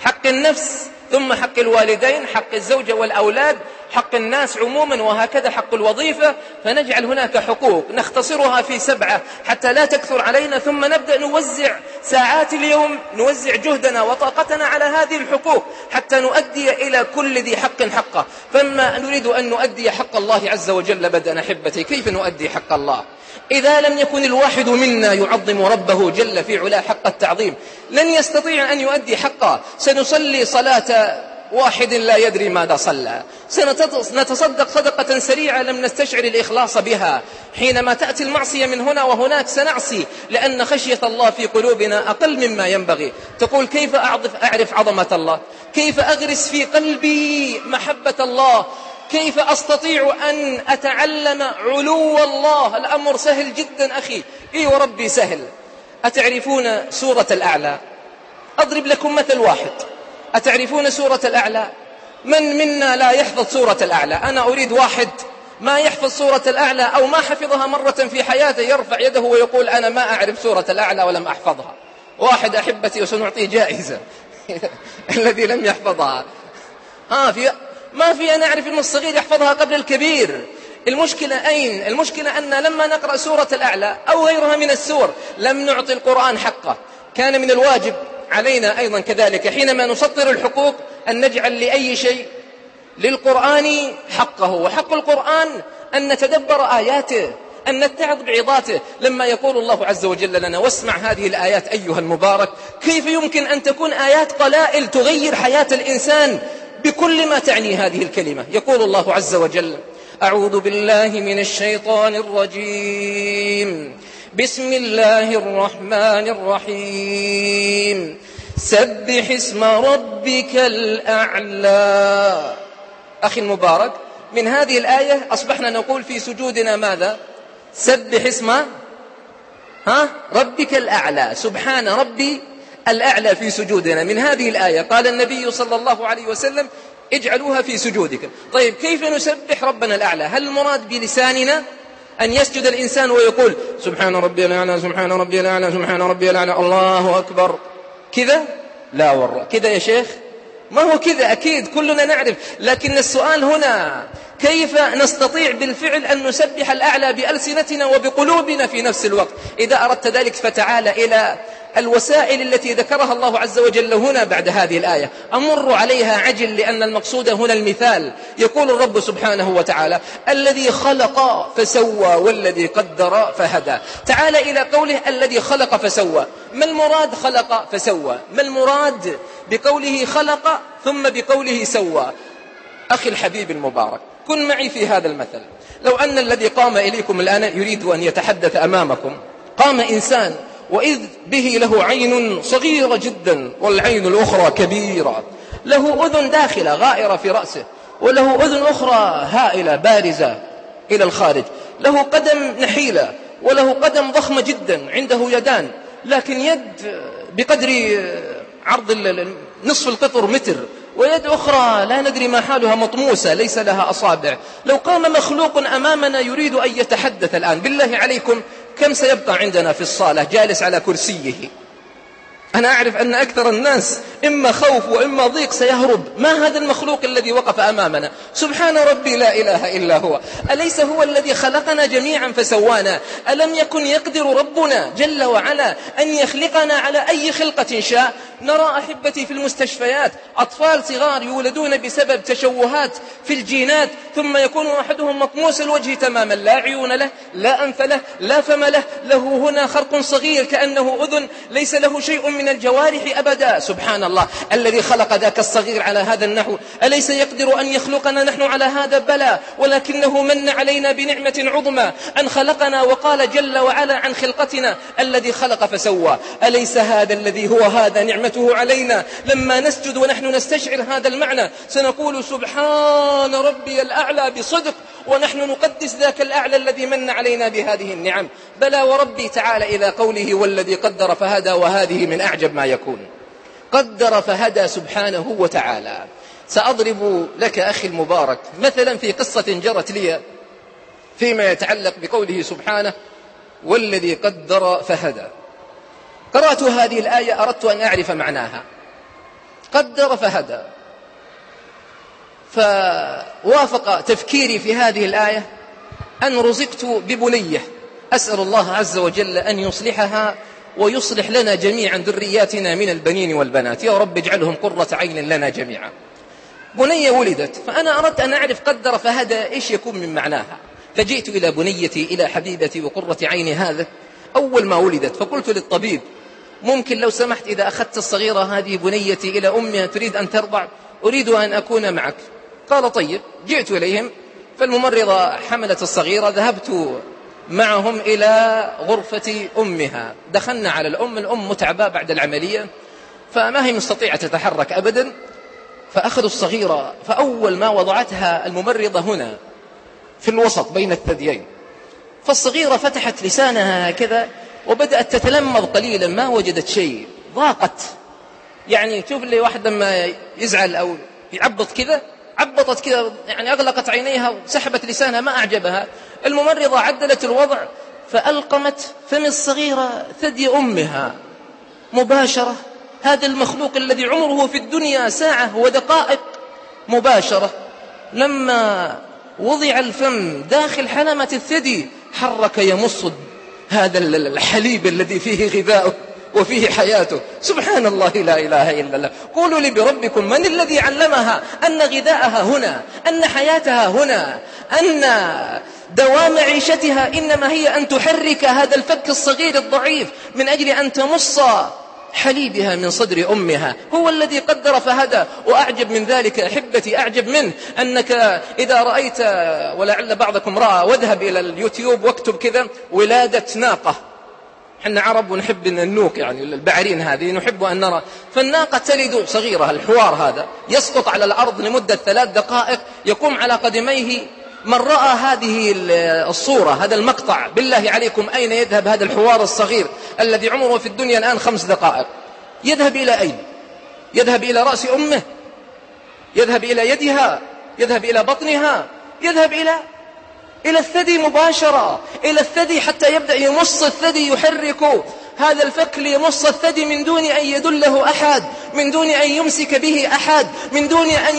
حق النفس. ثم حق الوالدين حق الزوجة والأولاد حق الناس عموما وهكذا حق الوظيفة فنجعل هناك حقوق نختصرها في سبعة حتى لا تكثر علينا ثم نبدأ نوزع ساعات اليوم نوزع جهدنا وطاقتنا على هذه الحقوق حتى نؤدي إلى كل ذي حق حقه. فما نريد أن نؤدي حق الله عز وجل بدأ أحبتي كيف نؤدي حق الله؟ إذا لم يكن الواحد منا يعظم ربه جل في علا حق التعظيم لن يستطيع أن يؤدي حقه. سنصلي صلاة واحد لا يدري ماذا صلى. سنتصدق صدقة سريعة لم نستشعر الإخلاص بها. حينما تأتي المعصية من هنا وهناك سنعصي لأن خشية الله في قلوبنا أقل مما ينبغي. تقول كيف أعرف عظمة الله؟ كيف أغرس في قلبي محبة الله؟ كيف أستطيع أن أتعلم علو الله؟ الأمر سهل جدا أخي. إي وربي سهل. أتعرفون سورة الأعلى؟ أضرب لكم مثل واحد. أتعرفون سورة الأعلى؟ من منا لا يحفظ سورة الأعلى؟ أنا أريد واحد ما يحفظ سورة الأعلى أو ما حفظها مرة في حياته يرفع يده ويقول أنا ما أعرف سورة الأعلى ولم أحفظها. واحد أحبتي وسنعطيه جائزة. الذي لم يحفظها. ها في ما في أنا أعرف أن الصغير يحفظها قبل الكبير. المشكلة أين؟ المشكلة أن لما نقرأ سورة الأعلى أو غيرها من السور لم نعطي القرآن حقه. كان من الواجب علينا أيضا كذلك. حينما نسطر الحقوق أن نجعل لأي شيء للقرآن حقه. وحق القرآن أن نتدبر آياته أن نتعظ بعظاته. لما يقول الله عز وجل لنا واسمع هذه الآيات أيها المبارك. كيف يمكن أن تكون آيات قلائل تغير حياة الإنسان بكل ما تعني هذه الكلمة؟ يقول الله عز وجل أعوذ بالله من الشيطان الرجيم. بسم الله الرحمن الرحيم. سبح اسم ربك الأعلى. أخي المبارك من هذه الآية أصبحنا نقول في سجودنا ماذا؟ سبح اسم ها؟ ربك الأعلى. سبحان ربي الأعلى في سجودنا. من هذه الآية قال النبي صلى الله عليه وسلم اجعلوها في سجودك. طيب كيف نسبح ربنا الأعلى؟ هل المراد بلساننا؟ أن يسجد الإنسان ويقول سبحان ربي الأعلى سبحان ربي الأعلى سبحان ربي الأعلى الله أكبر. كذا؟ لا والله. كذا يا شيخ؟ ما هو كذا؟ أكيد كلنا نعرف. لكن السؤال هنا كيف نستطيع بالفعل أن نسبح الأعلى بألسنتنا وبقلوبنا في نفس الوقت؟ إذا أردت ذلك فتعال إلى الوسائل التي ذكرها الله عز وجل هنا بعد هذه الآية. أمر عليها عجل لأن المقصود هنا المثال. يقول الرب سبحانه وتعالى الذي خلق فسوى والذي قدر فهدى. تعال إلى قوله الذي خلق فسوى. ما المراد خلق فسوى؟ ما المراد بقوله خلق ثم بقوله سوى؟ أخي الحبيب المبارك كن معي في هذا المثل. لو أن الذي قام إليكم الآن يريد أن يتحدث أمامكم. قام إنسان وإذ به له عين صغيرة جدا والعين الأخرى كبيرة. له أذن داخلة غائرة في رأسه وله أذن أخرى هائلة بارزة إلى الخارج. له قدم نحيلة وله قدم ضخمة جدا عنده يدان لكن يد بقدر عرض نصف القطر متر ويد أخرى لا ندري ما حالها مطموسة ليس لها أصابع. لو قام مخلوق أمامنا يريد أن يتحدث الآن. بالله عليكم كم سيبقى عندنا في الصالة جالس على كرسيه؟ أنا أعرف أن أكثر الناس إما خوف وإما ضيق سيهرب. ما هذا المخلوق الذي وقف أمامنا؟ سبحان ربي لا إله إلا هو. أليس هو الذي خلقنا جميعا فسوانا؟ ألم يكن يقدر ربنا جل وعلا أن يخلقنا على أي خلقة شاء؟ نرى أحبتي في المستشفيات أطفال صغار يولدون بسبب تشوهات في الجينات ثم يكون أحدهم مطموس الوجه تماما لا عيون له لا أنف له لا فم له. له هنا خرق صغير كأنه أذن ليس له شيء من الجوارح أبدا. سبحان الله الذي خلق ذاك الصغير على هذا النحو. أليس يقدر أن يخلقنا نحن على هذا؟ بلى. ولكنه من علينا بنعمة عظمى. أن خلقنا وقال جل وعلا عن خلقتنا. الذي خلق فسوى. أليس هذا الذي هو هذا؟ نعمته علينا. لما نسجد ونحن نستشعر هذا المعنى سنقول سبحان ربي الأعلى بصدق. ونحن نقدس ذاك الأعلى الذي من علينا بهذه النعم. بلى وربي تعالى إلى قوله والذي قدر فهدى وهذه من أعجب ما يكون. قدر فهدى سبحانه وتعالى. سأضرب لك أخي المبارك مثلا في قصة جرت لي فيما يتعلق بقوله سبحانه والذي قدر فهدى. قرأت هذه الآية أردت أن أعرف معناها. قدر فهدى. فوافق تفكيري في هذه الآية أن رزقت ببنية. أسأل الله عز وجل أن يصلحها ويصلح لنا جميعا ذرياتنا من البنين والبنات. يا رب اجعلهم قرة عين لنا جميعا. بنية ولدت فأنا أردت أن أعرف قدر فهدى إيش يكون من معناها؟ فجئت إلى بنيتي إلى حبيبتي وقرة عيني هذا أول ما ولدت فقلت للطبيب ممكن لو سمحت إذا أخذت الصغيرة هذه بنيتي إلى أمها تريد أن ترضع؟ أريد أن أكون معك. قال طيب جئت إليهم فالممرضة حملت الصغيرة ذهبت معهم إلى غرفة أمها. دخلنا على الأم الأم متعبة بعد العملية فما هي مستطيعة تتحرك أبدا فأخذوا الصغيرة فأول ما وضعتها الممرضة هنا في الوسط بين الثديين. فالصغيرة فتحت لسانها هكذا وبدأت تتلمض قليلا ما وجدت شيء. ضاقت. يعني شوف اللي واحد لما يزعل أو يعبط كذا عبطت كذا يعني أغلقت عينيها وسحبت لسانها ما أعجبها. الممرضة عدلت الوضع فألقمت فم الصغيرة ثدي أمها. مباشرة هذا المخلوق الذي عمره في الدنيا ساعة ودقائق. مباشرة لما وضع الفم داخل حلمة الثدي حرك يمص هذا الحليب الذي فيه غذاؤه. وفيه حياته. سبحان الله لا إله إلا الله. قولوا لي بربكم من الذي علمها أن غذاءها هنا أن حياتها هنا أن دوام عيشتها إنما هي أن تحرك هذا الفك الصغير الضعيف من أجل أن تمص حليبها من صدر أمها؟ هو الذي قدر فهدى وأعجب من ذلك أحبتي أعجب منه أنك إذا رأيت ولعل بعضكم رأى واذهب إلى اليوتيوب واكتب كذا ولادة ناقة. إحنا عرب ونحب النوك يعني البعرين هذه نحب أن نرى فالناقة تلد صغيرة الحوار هذا. يسقط على الأرض لمدة ثلاث دقائق يقوم على قدميه من رأى هذه الصورة هذا المقطع. بالله عليكم أين يذهب هذا الحوار الصغير الذي عمره في الدنيا الآن خمس دقائق؟ يذهب إلى أين؟ يذهب إلى رأس أمه يذهب إلى يدها يذهب إلى بطنها يذهب إلى إلى الثدي مباشرة إلى الثدي حتى يبدأ يمص الثدي يحرك. هذا الفك ليمص الثدي من دون أن يدله أحد من دون أن يمسك به أحد من دون أن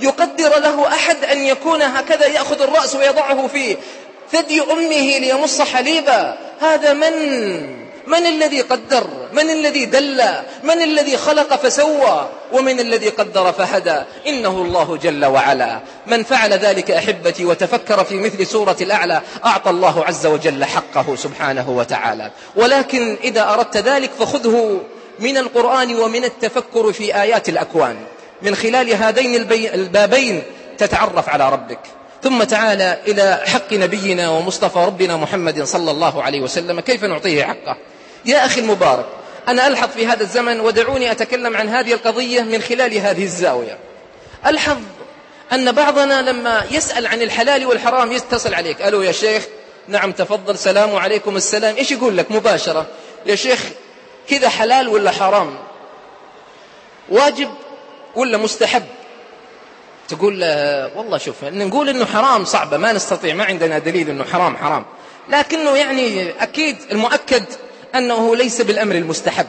يقدر له أحد أن يكون هكذا يأخذ الرأس ويضعه في ثدي أمه ليمص حليبا هذا من؟ من الذي قدر؟ من الذي دل؟ من الذي خلق فسوى؟ ومن الذي قدر فهدى؟ إنه الله جل وعلا. من فعل ذلك أحبتي وتفكر في مثل سورة الأعلى أعطى الله عز وجل حقه سبحانه وتعالى. ولكن إذا أردت ذلك فخذه من القرآن ومن التفكر في آيات الأكوان. من خلال هذين البابين تتعرف على ربك. ثم تعالى إلى حق نبينا ومصطفى ربنا محمد صلى الله عليه وسلم. كيف نعطيه حقه؟ يا أخي المبارك أنا ألحظ في هذا الزمن ودعوني أتكلم عن هذه القضية من خلال هذه الزاوية. ألحظ أن بعضنا لما يسأل عن الحلال والحرام يتصل عليك. ألو يا شيخ؟ نعم تفضل سلام عليكم السلام. إيش يقول لك مباشرة؟ يا شيخ كذا حلال ولا حرام؟ واجب ولا مستحب؟ تقول له والله شوف نقول إنه حرام صعبة ما نستطيع ما عندنا دليل إنه حرام حرام. لكنه يعني أكيد المؤكد أنه ليس بالأمر المستحب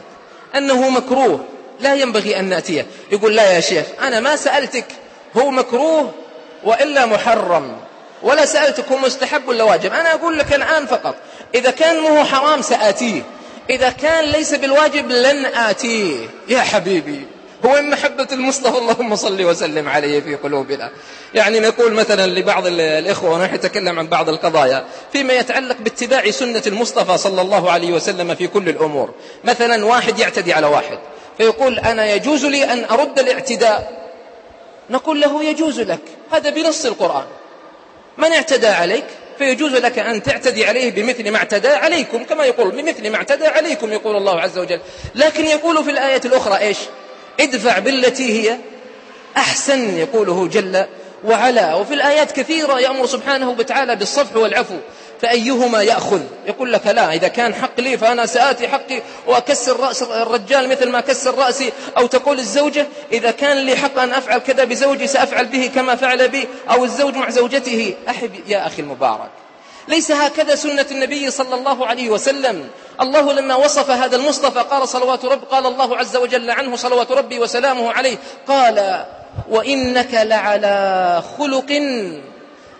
أنه مكروه لا ينبغي أن نأتيه. يقول لا يا شيخ أنا ما سألتك هو مكروه وإلا محرم ولا سألتك هو مستحب ولا واجب. أنا أقول لك الآن فقط إذا كان مو حرام سآتيه إذا كان ليس بالواجب لن آتيه. يا حبيبي. هو من محبة المصطفى. اللهم صل وسلم عليه في قلوبنا. يعني نقول مثلا لبعض الإخوة ونحن نتكلم عن بعض القضايا فيما يتعلق باتباع سنة المصطفى صلى الله عليه وسلم في كل الأمور. مثلا واحد يعتدي على واحد فيقول أنا يجوز لي أن أرد الاعتداء. نقول له يجوز لك هذا بنص القرآن. من اعتدى عليك فيجوز لك أن تعتدي عليه بمثل ما اعتدى عليكم كما يقول بمثل ما اعتدى عليكم يقول الله عز وجل. لكن يقول في الآية الأخرى إيش؟ ادفع بالتي هي أحسن يقوله جل وعلا. وفي الآيات كثيرة يأمر سبحانه وتعالى بالصفح والعفو فأيهما يأخذ؟ يقول لك لا إذا كان حق لي فأنا سآتي حقي وأكسر رأس الرجال مثل ما كسر رأسي أو تقول الزوجة إذا كان لي حق أن أفعل كذا بزوجي سأفعل به كما فعل بي أو الزوج مع زوجته. أحب يا أخي المبارك. ليس هكذا سنة النبي صلى الله عليه وسلم. الله لما وصف هذا المصطفى قال صلوات رب قال الله عز وجل عنه صلوات ربي وسلامه عليه قال وإنك لعلى خلق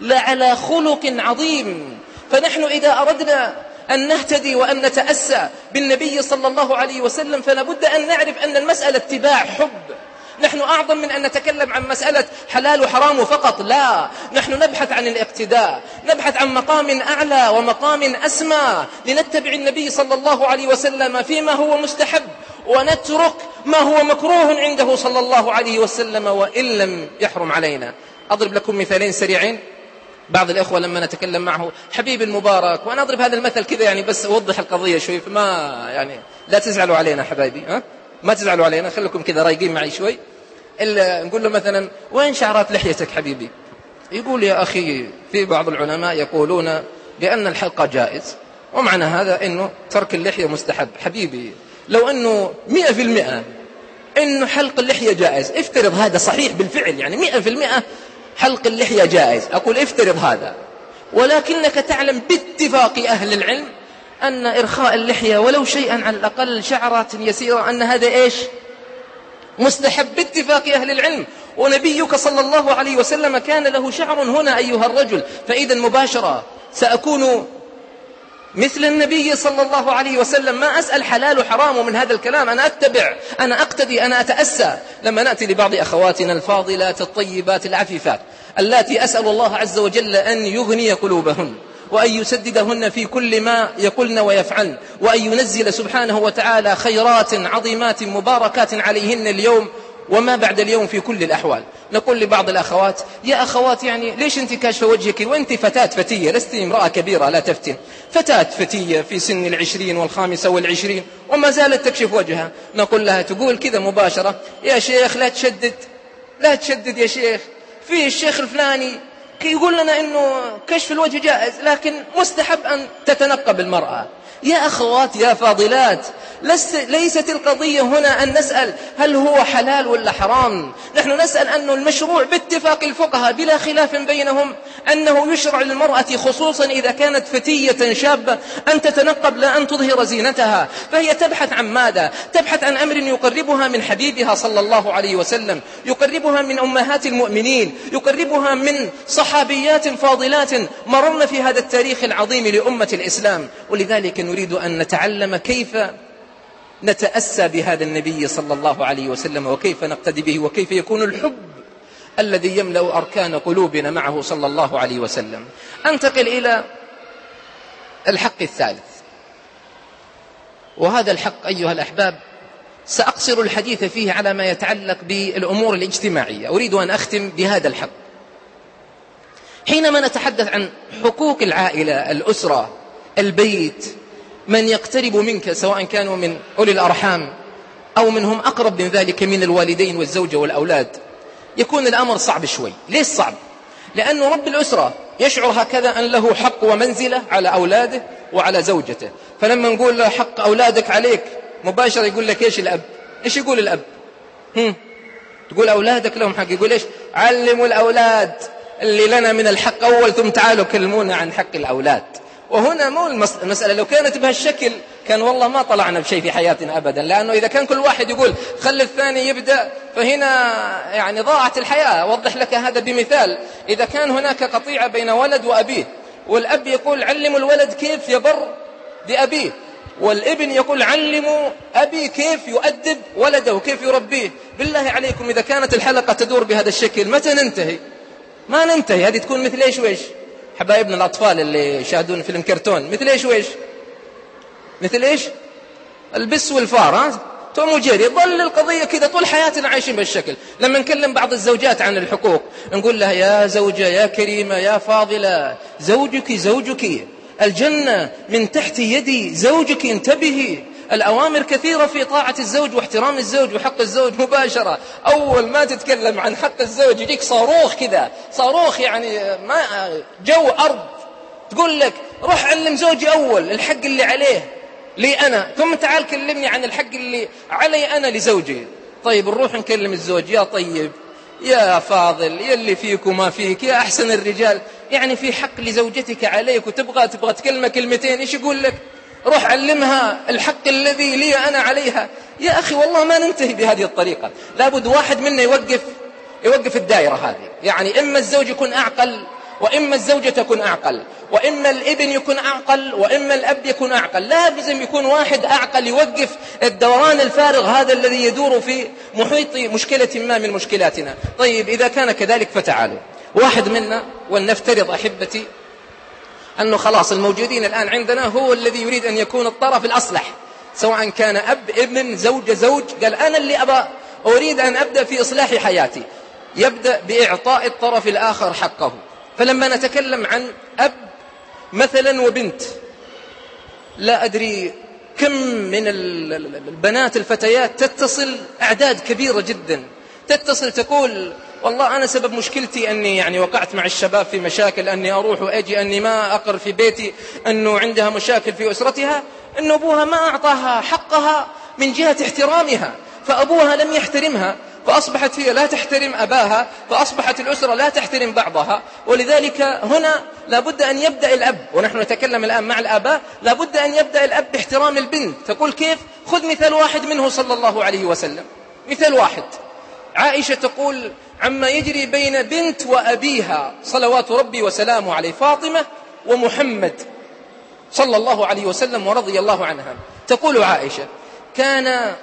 لعلى خلق عظيم. فنحن إذا أردنا أن نهتدي وأن نتأسى بالنبي صلى الله عليه وسلم فلابد أن نعرف أن المسألة اتباع حب. نحن أعظم من أن نتكلم عن مسألة حلال وحرام فقط. لا. نحن نبحث عن الاقتداء نبحث عن مقام أعلى ومقام أسمى لنتبع النبي صلى الله عليه وسلم فيما هو مستحب ونترك ما هو مكروه عنده صلى الله عليه وسلم وإن لم يحرم علينا. أضرب لكم مثالين سريعين. بعض الإخوة لما نتكلم معه حبيب المبارك. وأنا أضرب هذا المثل كذا يعني بس أوضح القضية شوي فما يعني لا تزعلوا علينا حبايبي ها؟ ما تزعلوا علينا خليكم كذا رايقين معي شوي. إلا نقول له مثلا وين شعرات لحيتك حبيبي؟ يقول يا أخي في بعض العلماء يقولون بأن الحلقة جائز ومعنى هذا أنه ترك اللحية مستحب. حبيبي لو أنه مئة في المئة أنه حلق اللحية جائز. افترض هذا صحيح بالفعل يعني مئة في المئة حلق اللحية جائز. أقول افترض هذا. ولكنك تعلم باتفاق أهل العلم أن إرخاء اللحية ولو شيئا على الأقل شعرات يسيرة أن هذا إيش؟ مستحب باتفاق أهل العلم. ونبيك صلى الله عليه وسلم كان له شعر هنا أيها الرجل. فإذا مباشرة سأكون مثل النبي صلى الله عليه وسلم. ما أسأل حلال وحرام من هذا الكلام. أنا أتبع. أنا أقتدي. أنا أتأسى. لما نأتي لبعض أخواتنا الفاضلات الطيبات العفيفات. اللاتي أسأل الله عز وجل أن يغني قلوبهن وأن يسددهن في كل ما يقولن ويفعلن وأن ينزل سبحانه وتعالى خيرات عظيمات مباركات عليهن اليوم وما بعد اليوم في كل الأحوال. نقول لبعض الأخوات يا أخوات يعني ليش أنت كاشفة وجهك؟ وأنت فتاة فتية لست امرأة كبيرة لا تفتن. فتاة فتية في سن العشرين والخامسة والعشرين وما زالت تكشف وجهها. نقول لها تقول كذا مباشرة يا شيخ لا تشدد لا تشدد يا شيخ في الشيخ الفلاني يقول لنا أنه كشف الوجه جائز لكن مستحب أن تتنقب المرأة. يا أخوات يا فاضلات ليست القضية هنا أن نسأل هل هو حلال ولا حرام. نحن نسأل أنه المشروع باتفاق الفقهاء بلا خلاف بينهم أنه يشرع للمرأة خصوصا إذا كانت فتية شابة أن تتنقب لا أن تظهر زينتها. فهي تبحث عن ماذا؟ تبحث عن أمر يقربها من حبيبها صلى الله عليه وسلم يقربها من أمهات المؤمنين يقربها من صحابيات فاضلات مررن في هذا التاريخ العظيم لأمة الإسلام. ولذلك نريد أن نتعلم كيف نتأسى بهذا النبي صلى الله عليه وسلم وكيف نقتدي به وكيف يكون الحب الذي يملأ أركان قلوبنا معه صلى الله عليه وسلم. أنتقل إلى الحق الثالث. وهذا الحق أيها الأحباب سأقصر الحديث فيه على ما يتعلق بالأمور الاجتماعية. أريد أن أختم بهذا الحق. حينما نتحدث عن حقوق العائلة الأسرة البيت من يقترب منك سواء كانوا من أولي الأرحام أو منهم أقرب من ذلك من الوالدين والزوجة والأولاد. يكون الأمر صعب شوي. ليش صعب؟ لأن رب الأسرة يشعر هكذا أن له حق ومنزلة على أولاده وعلى زوجته. فلما نقول له حق أولادك عليك مباشرة يقول لك إيش الأب؟ إيش يقول الأب؟ هم؟ تقول أولادك لهم حق. يقول إيش؟ علموا الأولاد اللي لنا من الحق. أول ثم تعالوا كلمونا عن حق الأولاد. وهنا مو المسألة. لو كانت بهالشكل كان والله ما طلعنا بشيء في حياتنا أبدا. لأنه إذا كان كل واحد يقول خلي الثاني يبدأ فهنا يعني ضاعت الحياة. أوضح لك هذا بمثال. إذا كان هناك قطيعة بين ولد وأبيه والأب يقول علموا الولد كيف يبر بأبيه والابن يقول علموا أبي كيف يؤدب ولده كيف يربيه. بالله عليكم إذا كانت الحلقة تدور بهذا الشكل متى ننتهي؟ ما ننتهي. هذه تكون مثل إيش وإيش؟ حبايبنا الأطفال اللي يشاهدون فيلم كرتون. مثل إيش وإيش؟ مثل إيش؟ البس والفار ها؟ توم وجيري. ظل القضية كذا طول حياتنا عايشين بهالشكل. لما نكلم بعض الزوجات عن الحقوق نقول لها يا زوجة يا كريمة يا فاضلة زوجك زوجك. الجنة من تحت يدي زوجك انتبهي. الأوامر كثيرة في طاعة الزوج واحترام الزوج وحق الزوج مباشرة. أول ما تتكلم عن حق الزوج يجيك صاروخ كذا. صاروخ يعني ما جو أرض. تقول لك روح علم زوجي أول الحق اللي عليه. لي أنا. ثم تعال كلمني عن الحق اللي علي أنا لزوجي. طيب نروح نكلم الزوج. يا طيب يا فاضل يا اللي فيك وما فيك يا أحسن الرجال. يعني في حق لزوجتك عليك وتبغى تبغى تكلمه كلمتين إيش يقول لك؟ روح علمها الحق الذي لي أنا عليها. يا أخي والله ما ننتهي بهذه الطريقة. لابد واحد منا يوقف يوقف الدائرة هذه. يعني إما الزوج يكون أعقل وإما الزوجة تكون أعقل وإما الإبن يكون أعقل وإما الأب يكون أعقل. لازم يكون واحد أعقل يوقف الدوران الفارغ هذا الذي يدور في محيط مشكلة ما من مشكلاتنا. طيب إذا كان كذلك فتعالوا. واحد منا ولنفترض أحبتي أنه خلاص الموجودين الآن عندنا هو الذي يريد أن يكون الطرف الأصلح. سواء كان أب ابن زوجة زوج. قال أنا اللي أبا أريد أن أبدأ في إصلاح حياتي. يبدأ بإعطاء الطرف الآخر حقه. فلما نتكلم عن أب مثلا وبنت لا أدري كم من البنات الفتيات تتصل أعداد كبيرة جدا تتصل تقول والله أنا سبب مشكلتي أني يعني وقعت مع الشباب في مشاكل أني أروح وأجي أني ما أقر في بيتي أنه عندها مشاكل في أسرتها أنه أبوها ما أعطاها حقها من جهة احترامها فأبوها لم يحترمها فأصبحت هي لا تحترم أباها فأصبحت الأسرة لا تحترم بعضها ولذلك هنا لابد أن يبدأ الأب ونحن نتكلم الآن مع الآباء لابد أن يبدأ الأب باحترام البنت. تقول كيف؟ خذ مثال واحد منه صلى الله عليه وسلم. مثال واحد. عائشة تقول عما يجري بين بنت وأبيها صلوات ربي وسلامه عليه فاطمة ومحمد صلى الله عليه وسلم ورضي الله عنها. تقول عائشة كان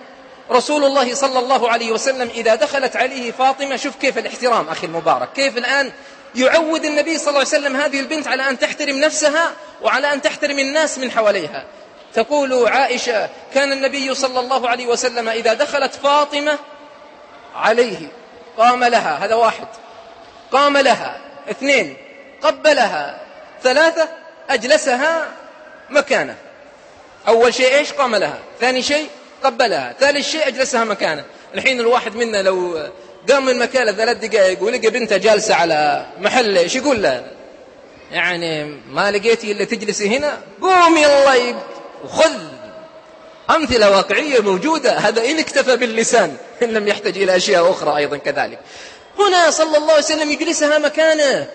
رسول الله صلى الله عليه وسلم إذا دخلت عليه فاطمة شوف كيف الاحترام أخي المبارك كيف الآن يعود النبي صلى الله عليه وسلم هذه البنت على أن تحترم نفسها وعلى أن تحترم الناس من حواليها. تقول عائشة كان النبي صلى الله عليه وسلم إذا دخلت فاطمة عليه قام لها هذا واحد. قام لها اثنين. قبلها ثلاثة. أجلسها مكانه. أول شيء إيش؟ قام لها. ثاني شيء قبلها. ثالث شيء أجلسها مكانه. الحين الواحد منا لو قام من مكانه ثلاث دقائق ولقى بنته جالسة على محل إيش يقول له؟ يعني ما لقيتي إلا تجلسي هنا؟ قومي الله وخذ أمثلة واقعية موجودة هذا إن اكتفى باللسان إن لم يحتاج إلى أشياء أخرى أيضا كذلك. هنا صلى الله عليه وسلم يجلسها مكانه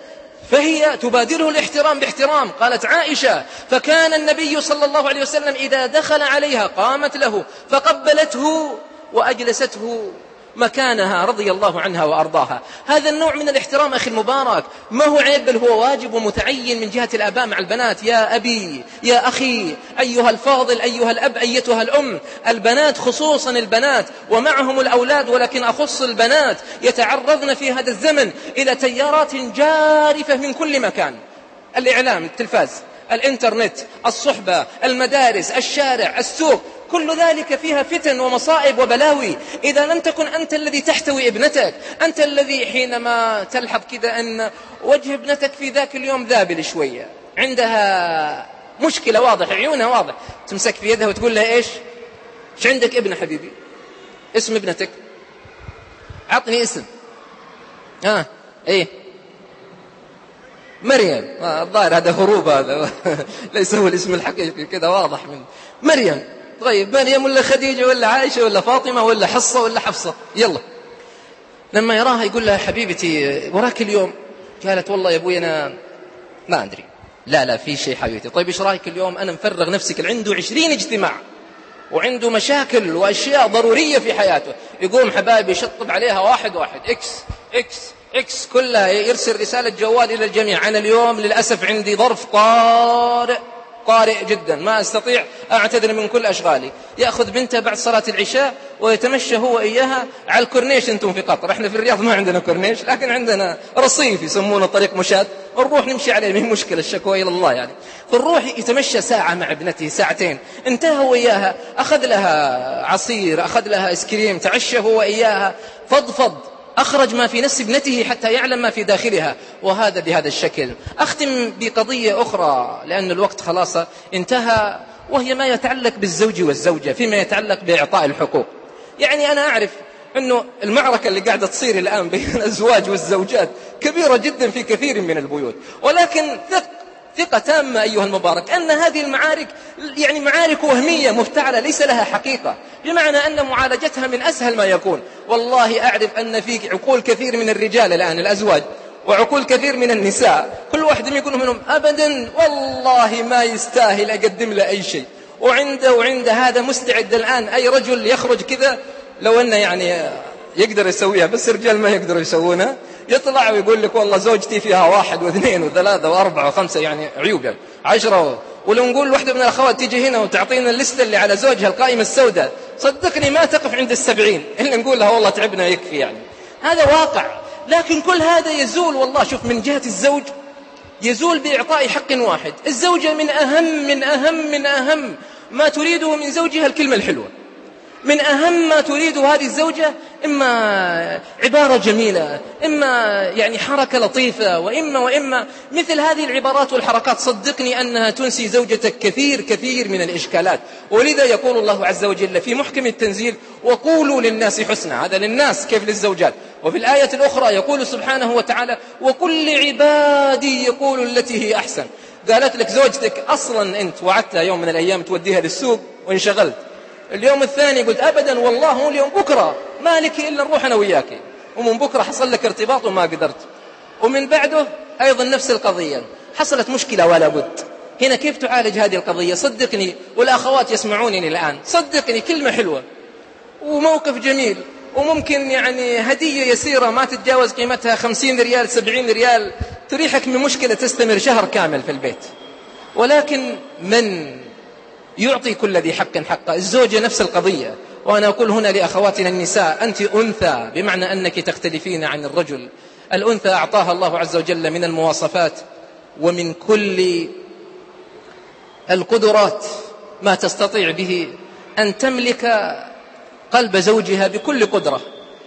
فهي تبادره الاحترام باحترام. قالت عائشة فكان النبي صلى الله عليه وسلم إذا دخل عليها قامت له فقبلته وأجلسته. مكانها رضي الله عنها وأرضاها. هذا النوع من الاحترام أخي المبارك. ما هو عيب؟ بل هو واجب ومتعين من جهة الآباء مع البنات. يا أبي يا أخي أيها الفاضل أيها الأب أيتها الأم. البنات خصوصا البنات ومعهم الأولاد ولكن أخص البنات يتعرضن في هذا الزمن إلى تيارات جارفة من كل مكان. الإعلام التلفاز الإنترنت الصحبة المدارس الشارع السوق. كل ذلك فيها فتن ومصائب وبلاوي. إذا لم تكن أنت الذي تحتوي ابنتك أنت الذي حينما تلحظ كذا أن وجه ابنتك في ذاك اليوم ذابل شوية. عندها مشكلة واضحة عيونها واضح تمسك في يدها وتقول لها إيش؟ إيش عندك ابن حبيبي؟ اسم ابنتك. عطني اسم. آه. إيه. مريم. آه، الظاهر هذا هروب هذا. ليس هو الاسم الحقيقي كذا واضح من مريم. طيب مريم ولا خديجة ولا عائشة ولا فاطمة ولا حصة ولا حفصة؟ يلا. لما يراها يقول لها حبيبتي وراك اليوم؟ قالت والله يا أبوي أنا ما أدري. لا لا في شيء حبيبتي. طيب إيش رأيك اليوم؟ أنا مفرغ نفسك عنده عشرين اجتماع وعنده مشاكل وأشياء ضرورية في حياته. يقوم حبايبي يشطب عليها واحد واحد X X X كلها يرسل رسالة جوال إلى الجميع. أنا اليوم للأسف عندي ظرف طارئ. طارئ جدا. ما أستطيع أعتذر من كل أشغالي. يأخذ بنته بعد صلاة العشاء ويتمشى هو إياها على الكورنيش أنتم في قطر. إحنا في الرياض ما عندنا كورنيش لكن عندنا رصيف يسمونه طريق مشاة نروح نمشي عليه ما هي مشكلة الشكوى إلى الله يعني. فنروح يتمشى ساعة مع ابنته ساعتين. انتهى هو إياها أخذ لها عصير أخذ لها إسكريم تعشى هو إياها. فضفض أخرج ما في نفس ابنته حتى يعلم ما في داخلها وهذا بهذا الشكل. أختم بقضية أخرى لأن الوقت خلاص انتهى وهي ما يتعلق بالزوج والزوجة فيما يتعلق بإعطاء الحقوق. يعني أنا أعرف أنه المعركة اللي قاعدة تصير الآن بين الأزواج والزوجات كبيرة جدا في كثير من البيوت ولكن ثق ثقة تامة أيها المبارك أن هذه المعارك يعني معارك وهمية مفتعلة ليس لها حقيقة. بمعنى أن معالجتها من أسهل ما يكون. والله أعرف أن في عقول كثير من الرجال الآن الأزواج وعقول كثير من النساء. كل واحد يقول منهم أبدا والله ما يستاهل أقدم له أي شيء. وعنده وعنده هذا مستعد الآن أي رجل يخرج كذا لو أنه يعني يقدر يسويها بس الرجال ما يقدروا يسوونها. يطلع ويقول لك والله زوجتي فيها واحد واثنين وثلاثة وأربعة وخمسة يعني عيوب يعني عشرة ولو نقول واحدة من الأخوات تيجي هنا وتعطينا اللستة اللي على زوجها القائمة السوداء صدقني ما تقف عند السبعين إلا نقول لها والله تعبنا يكفي يعني. هذا واقع لكن كل هذا يزول والله شوف من جهة الزوج يزول بإعطاء حق واحد. الزوجة من أهم من أهم من أهم ما تريده من زوجها الكلمة الحلوة. من أهم ما تريد هذه الزوجة إما عبارة جميلة إما يعني حركة لطيفة وإما وإما مثل هذه العبارات والحركات صدقني أنها تنسي زوجتك كثير كثير من الإشكالات. ولذا يقول الله عز وجل في محكم التنزيل وقولوا للناس حسنا. هذا للناس كيف للزوجات. وفي الآية الأخرى يقول سبحانه وتعالى وكل عبادي يقول التي هي أحسن. قالت لك زوجتك أصلا أنت وعدتها يوم من الأيام توديها للسوق وانشغلت. اليوم الثاني قلت أبدا والله هو اليوم بكرة. ما لك إلا نروح أنا وياك ومن بكرة حصل لك ارتباط وما قدرت. ومن بعده أيضا نفس القضية. حصلت مشكلة ولا بد. هنا كيف تعالج هذه القضية؟ صدقني والأخوات يسمعونني الآن. صدقني كلمة حلوة. وموقف جميل. وممكن يعني هدية يسيرة ما تتجاوز قيمتها خمسين ريال سبعين ريال. تريحك من مشكلة تستمر شهر كامل في البيت. ولكن من يعطي كل ذي حق حقه. الزوجة نفس القضية. وأنا أقول هنا لأخواتنا النساء أنت أنثى بمعنى أنك تختلفين عن الرجل. الأنثى أعطاها الله عز وجل من المواصفات ومن كل القدرات ما تستطيع به أن تملك قلب زوجها بكل قدرة.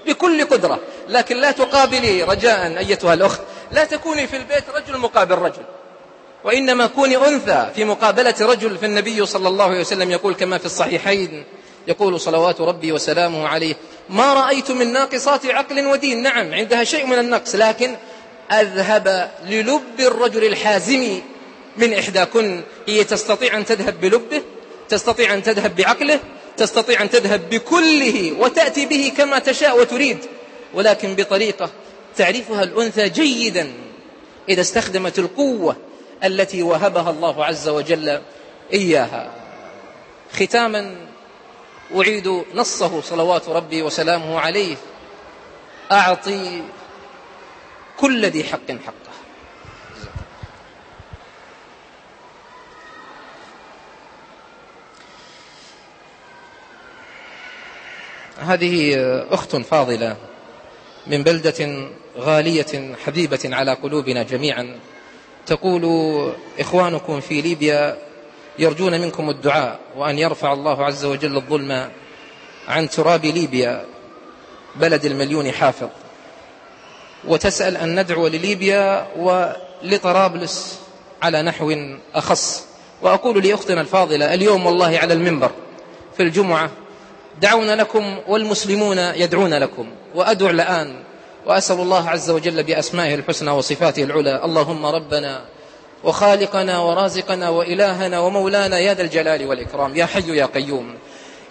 بكل قدرة. لكن لا تقابلي رجاء أيتها الأخت. لا تكوني في البيت رجل مقابل رجل. وإنما كوني أنثى في مقابلة رجل فالنبي صلى الله عليه وسلم يقول كما في الصحيحين يقول صلوات ربي وسلامه عليه ما رأيت من ناقصات عقل ودين. نعم عندها شيء من النقص لكن أذهب للب الرجل الحازم من إحداكن. هي تستطيع أن تذهب بلبه تستطيع أن تذهب بعقله تستطيع أن تذهب بكله وتأتي به كما تشاء وتريد ولكن بطريقة تعرفها الأنثى جيدا. إذا استخدمت القوة التي وهبها الله عز وجل إياها. ختاما أعيد نصه صلوات ربي وسلامه عليه. أعطي كل ذي حق حقه. هذه أخت فاضلة من بلدة غالية حبيبة على قلوبنا جميعا. تقول إخوانكم في ليبيا يرجون منكم الدعاء وأن يرفع الله عز وجل الظلم عن تراب ليبيا بلد المليون حافظ. وتسأل أن ندعو لليبيا ولطرابلس على نحو أخص. وأقول لأختنا الفاضلة اليوم والله على المنبر في الجمعة دعونا لكم والمسلمون يدعون لكم. وأدعو الآن وأسأل الله عز وجل بأسمائه الحسنى وصفاته العلى. اللهم ربنا وخالقنا ورازقنا وإلهنا ومولانا يا ذا الجلال والإكرام. يا حي يا قيوم.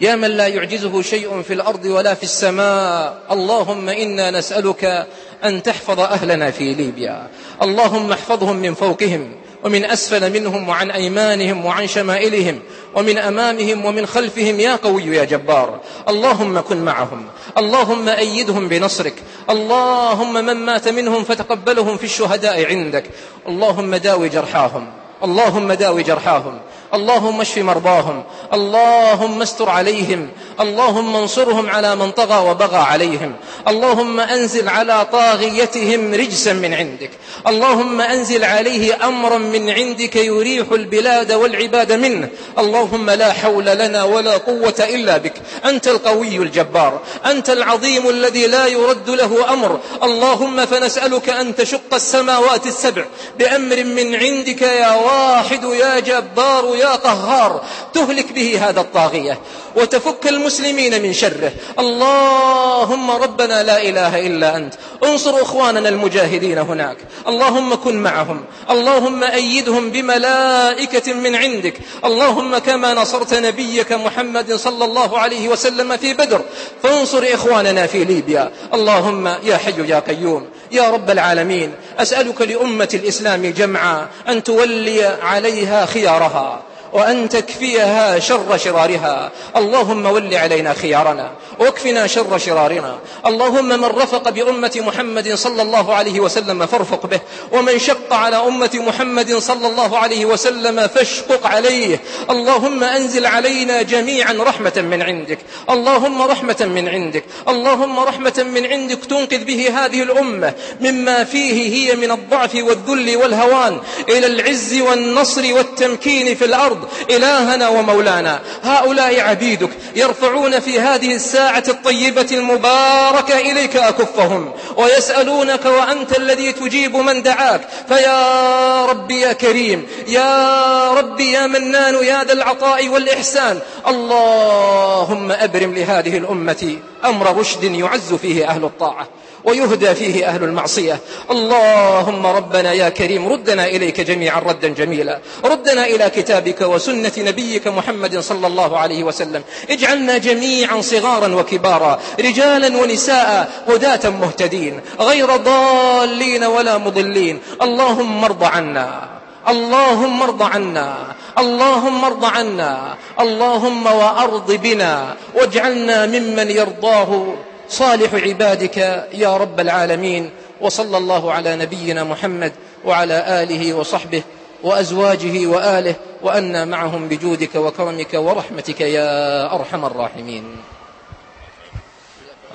يا من لا يعجزه شيء في الأرض ولا في السماء. اللهم إنا نسألك أن تحفظ أهلنا في ليبيا. اللهم احفظهم من فوقهم ومن أسفل منهم وعن أيمانهم وعن شمائلهم. ومن أمامهم ومن خلفهم يا قوي يا جبار. اللهم كن معهم. اللهم أيدهم بنصرك. اللهم من مات منهم فتقبلهم في الشهداء عندك. اللهم داوي جرحاهم. اللهم داوي جرحاهم. اللهم اشف مرضاهم اللهم استر عليهم اللهم انصرهم على من طغى وبغى عليهم اللهم أنزل على طاغيتهم رجسا من عندك اللهم أنزل عليه أمرا من عندك يريح البلاد والعباد منه اللهم لا حول لنا ولا قوة إلا بك أنت القوي الجبار أنت العظيم الذي لا يرد له أمر اللهم فنسألك أن تشق السماوات السبع بأمر من عندك يا واحد يا جبار يا قهار تهلك به هذا الطاغية وتفك المسلمين من شره. اللهم ربنا لا إله إلا أنت انصر أخواننا المجاهدين هناك. اللهم كن معهم اللهم أيدهم بملائكة من عندك. اللهم كما نصرت نبيك محمد صلى الله عليه وسلم في بدر فانصر إخواننا في ليبيا. اللهم يا حي يا قيوم يا رب العالمين أسألك لأمة الإسلام جمعا أن تولي عليها خيارها. وأن تكفيها شر شرارها. اللهم ول علينا خيارنا واكفنا شر شرارنا. اللهم من رفق بأمة محمد صلى الله عليه وسلم فارفق به ومن شق على أمة محمد صلى الله عليه وسلم فاشقق عليه. اللهم أنزل علينا جميعا رحمة من عندك. اللهم رحمة من عندك. اللهم رحمة من عندك تنقذ به هذه الأمة. مما فيه هي من الضعف والذل والهوان إلى العز والنصر والتمكين في الأرض. الأرض إلهنا ومولانا. هؤلاء عبيدك يرفعون في هذه الساعة الطيبة المباركة إليك أكفهم ويسألونك وأنت الذي تجيب من دعاك. فيا ربي يا كريم يا ربي يا منان يا ذا العطاء والإحسان اللهم أبرم لهذه الأمة أمر رشد يعز فيه أهل الطاعة. ويهدى فيه أهل المعصية. اللهم ربنا يا كريم ردنا إليك جميعا ردا جميلا. ردنا إلى كتابك وسنة نبيك محمد صلى الله عليه وسلم. اجعلنا جميعا صغارا وكبارا رجالا ونساء هداة مهتدين غير ضالين ولا مضلين. اللهم ارض عنا. اللهم ارض عنا. اللهم ارض عنا. اللهم وأرض بنا. واجعلنا ممن يرضاه. صالح عبادك يا رب العالمين وصلى الله على نبينا محمد وعلى آله وصحبه وأزواجه وآله وأنا معهم بجودك وكرمك ورحمتك يا أرحم الراحمين.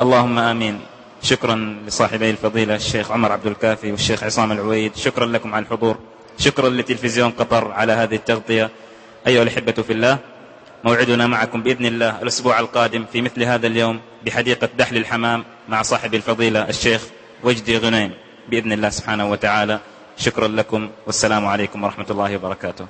اللهم آمين. شكرا لصاحبي الفضيلة الشيخ عمر عبد الكافي والشيخ عصام العويد. شكرا لكم على الحضور. شكرا لتلفزيون قطر على هذه التغطية. أيها الأحبة في الله موعدنا معكم بإذن الله الأسبوع القادم في مثل هذا اليوم بحديقة دحل الحمام مع صاحب الفضيلة الشيخ وجدي غنيم بإذن الله سبحانه وتعالى. شكرا لكم والسلام عليكم ورحمة الله وبركاته.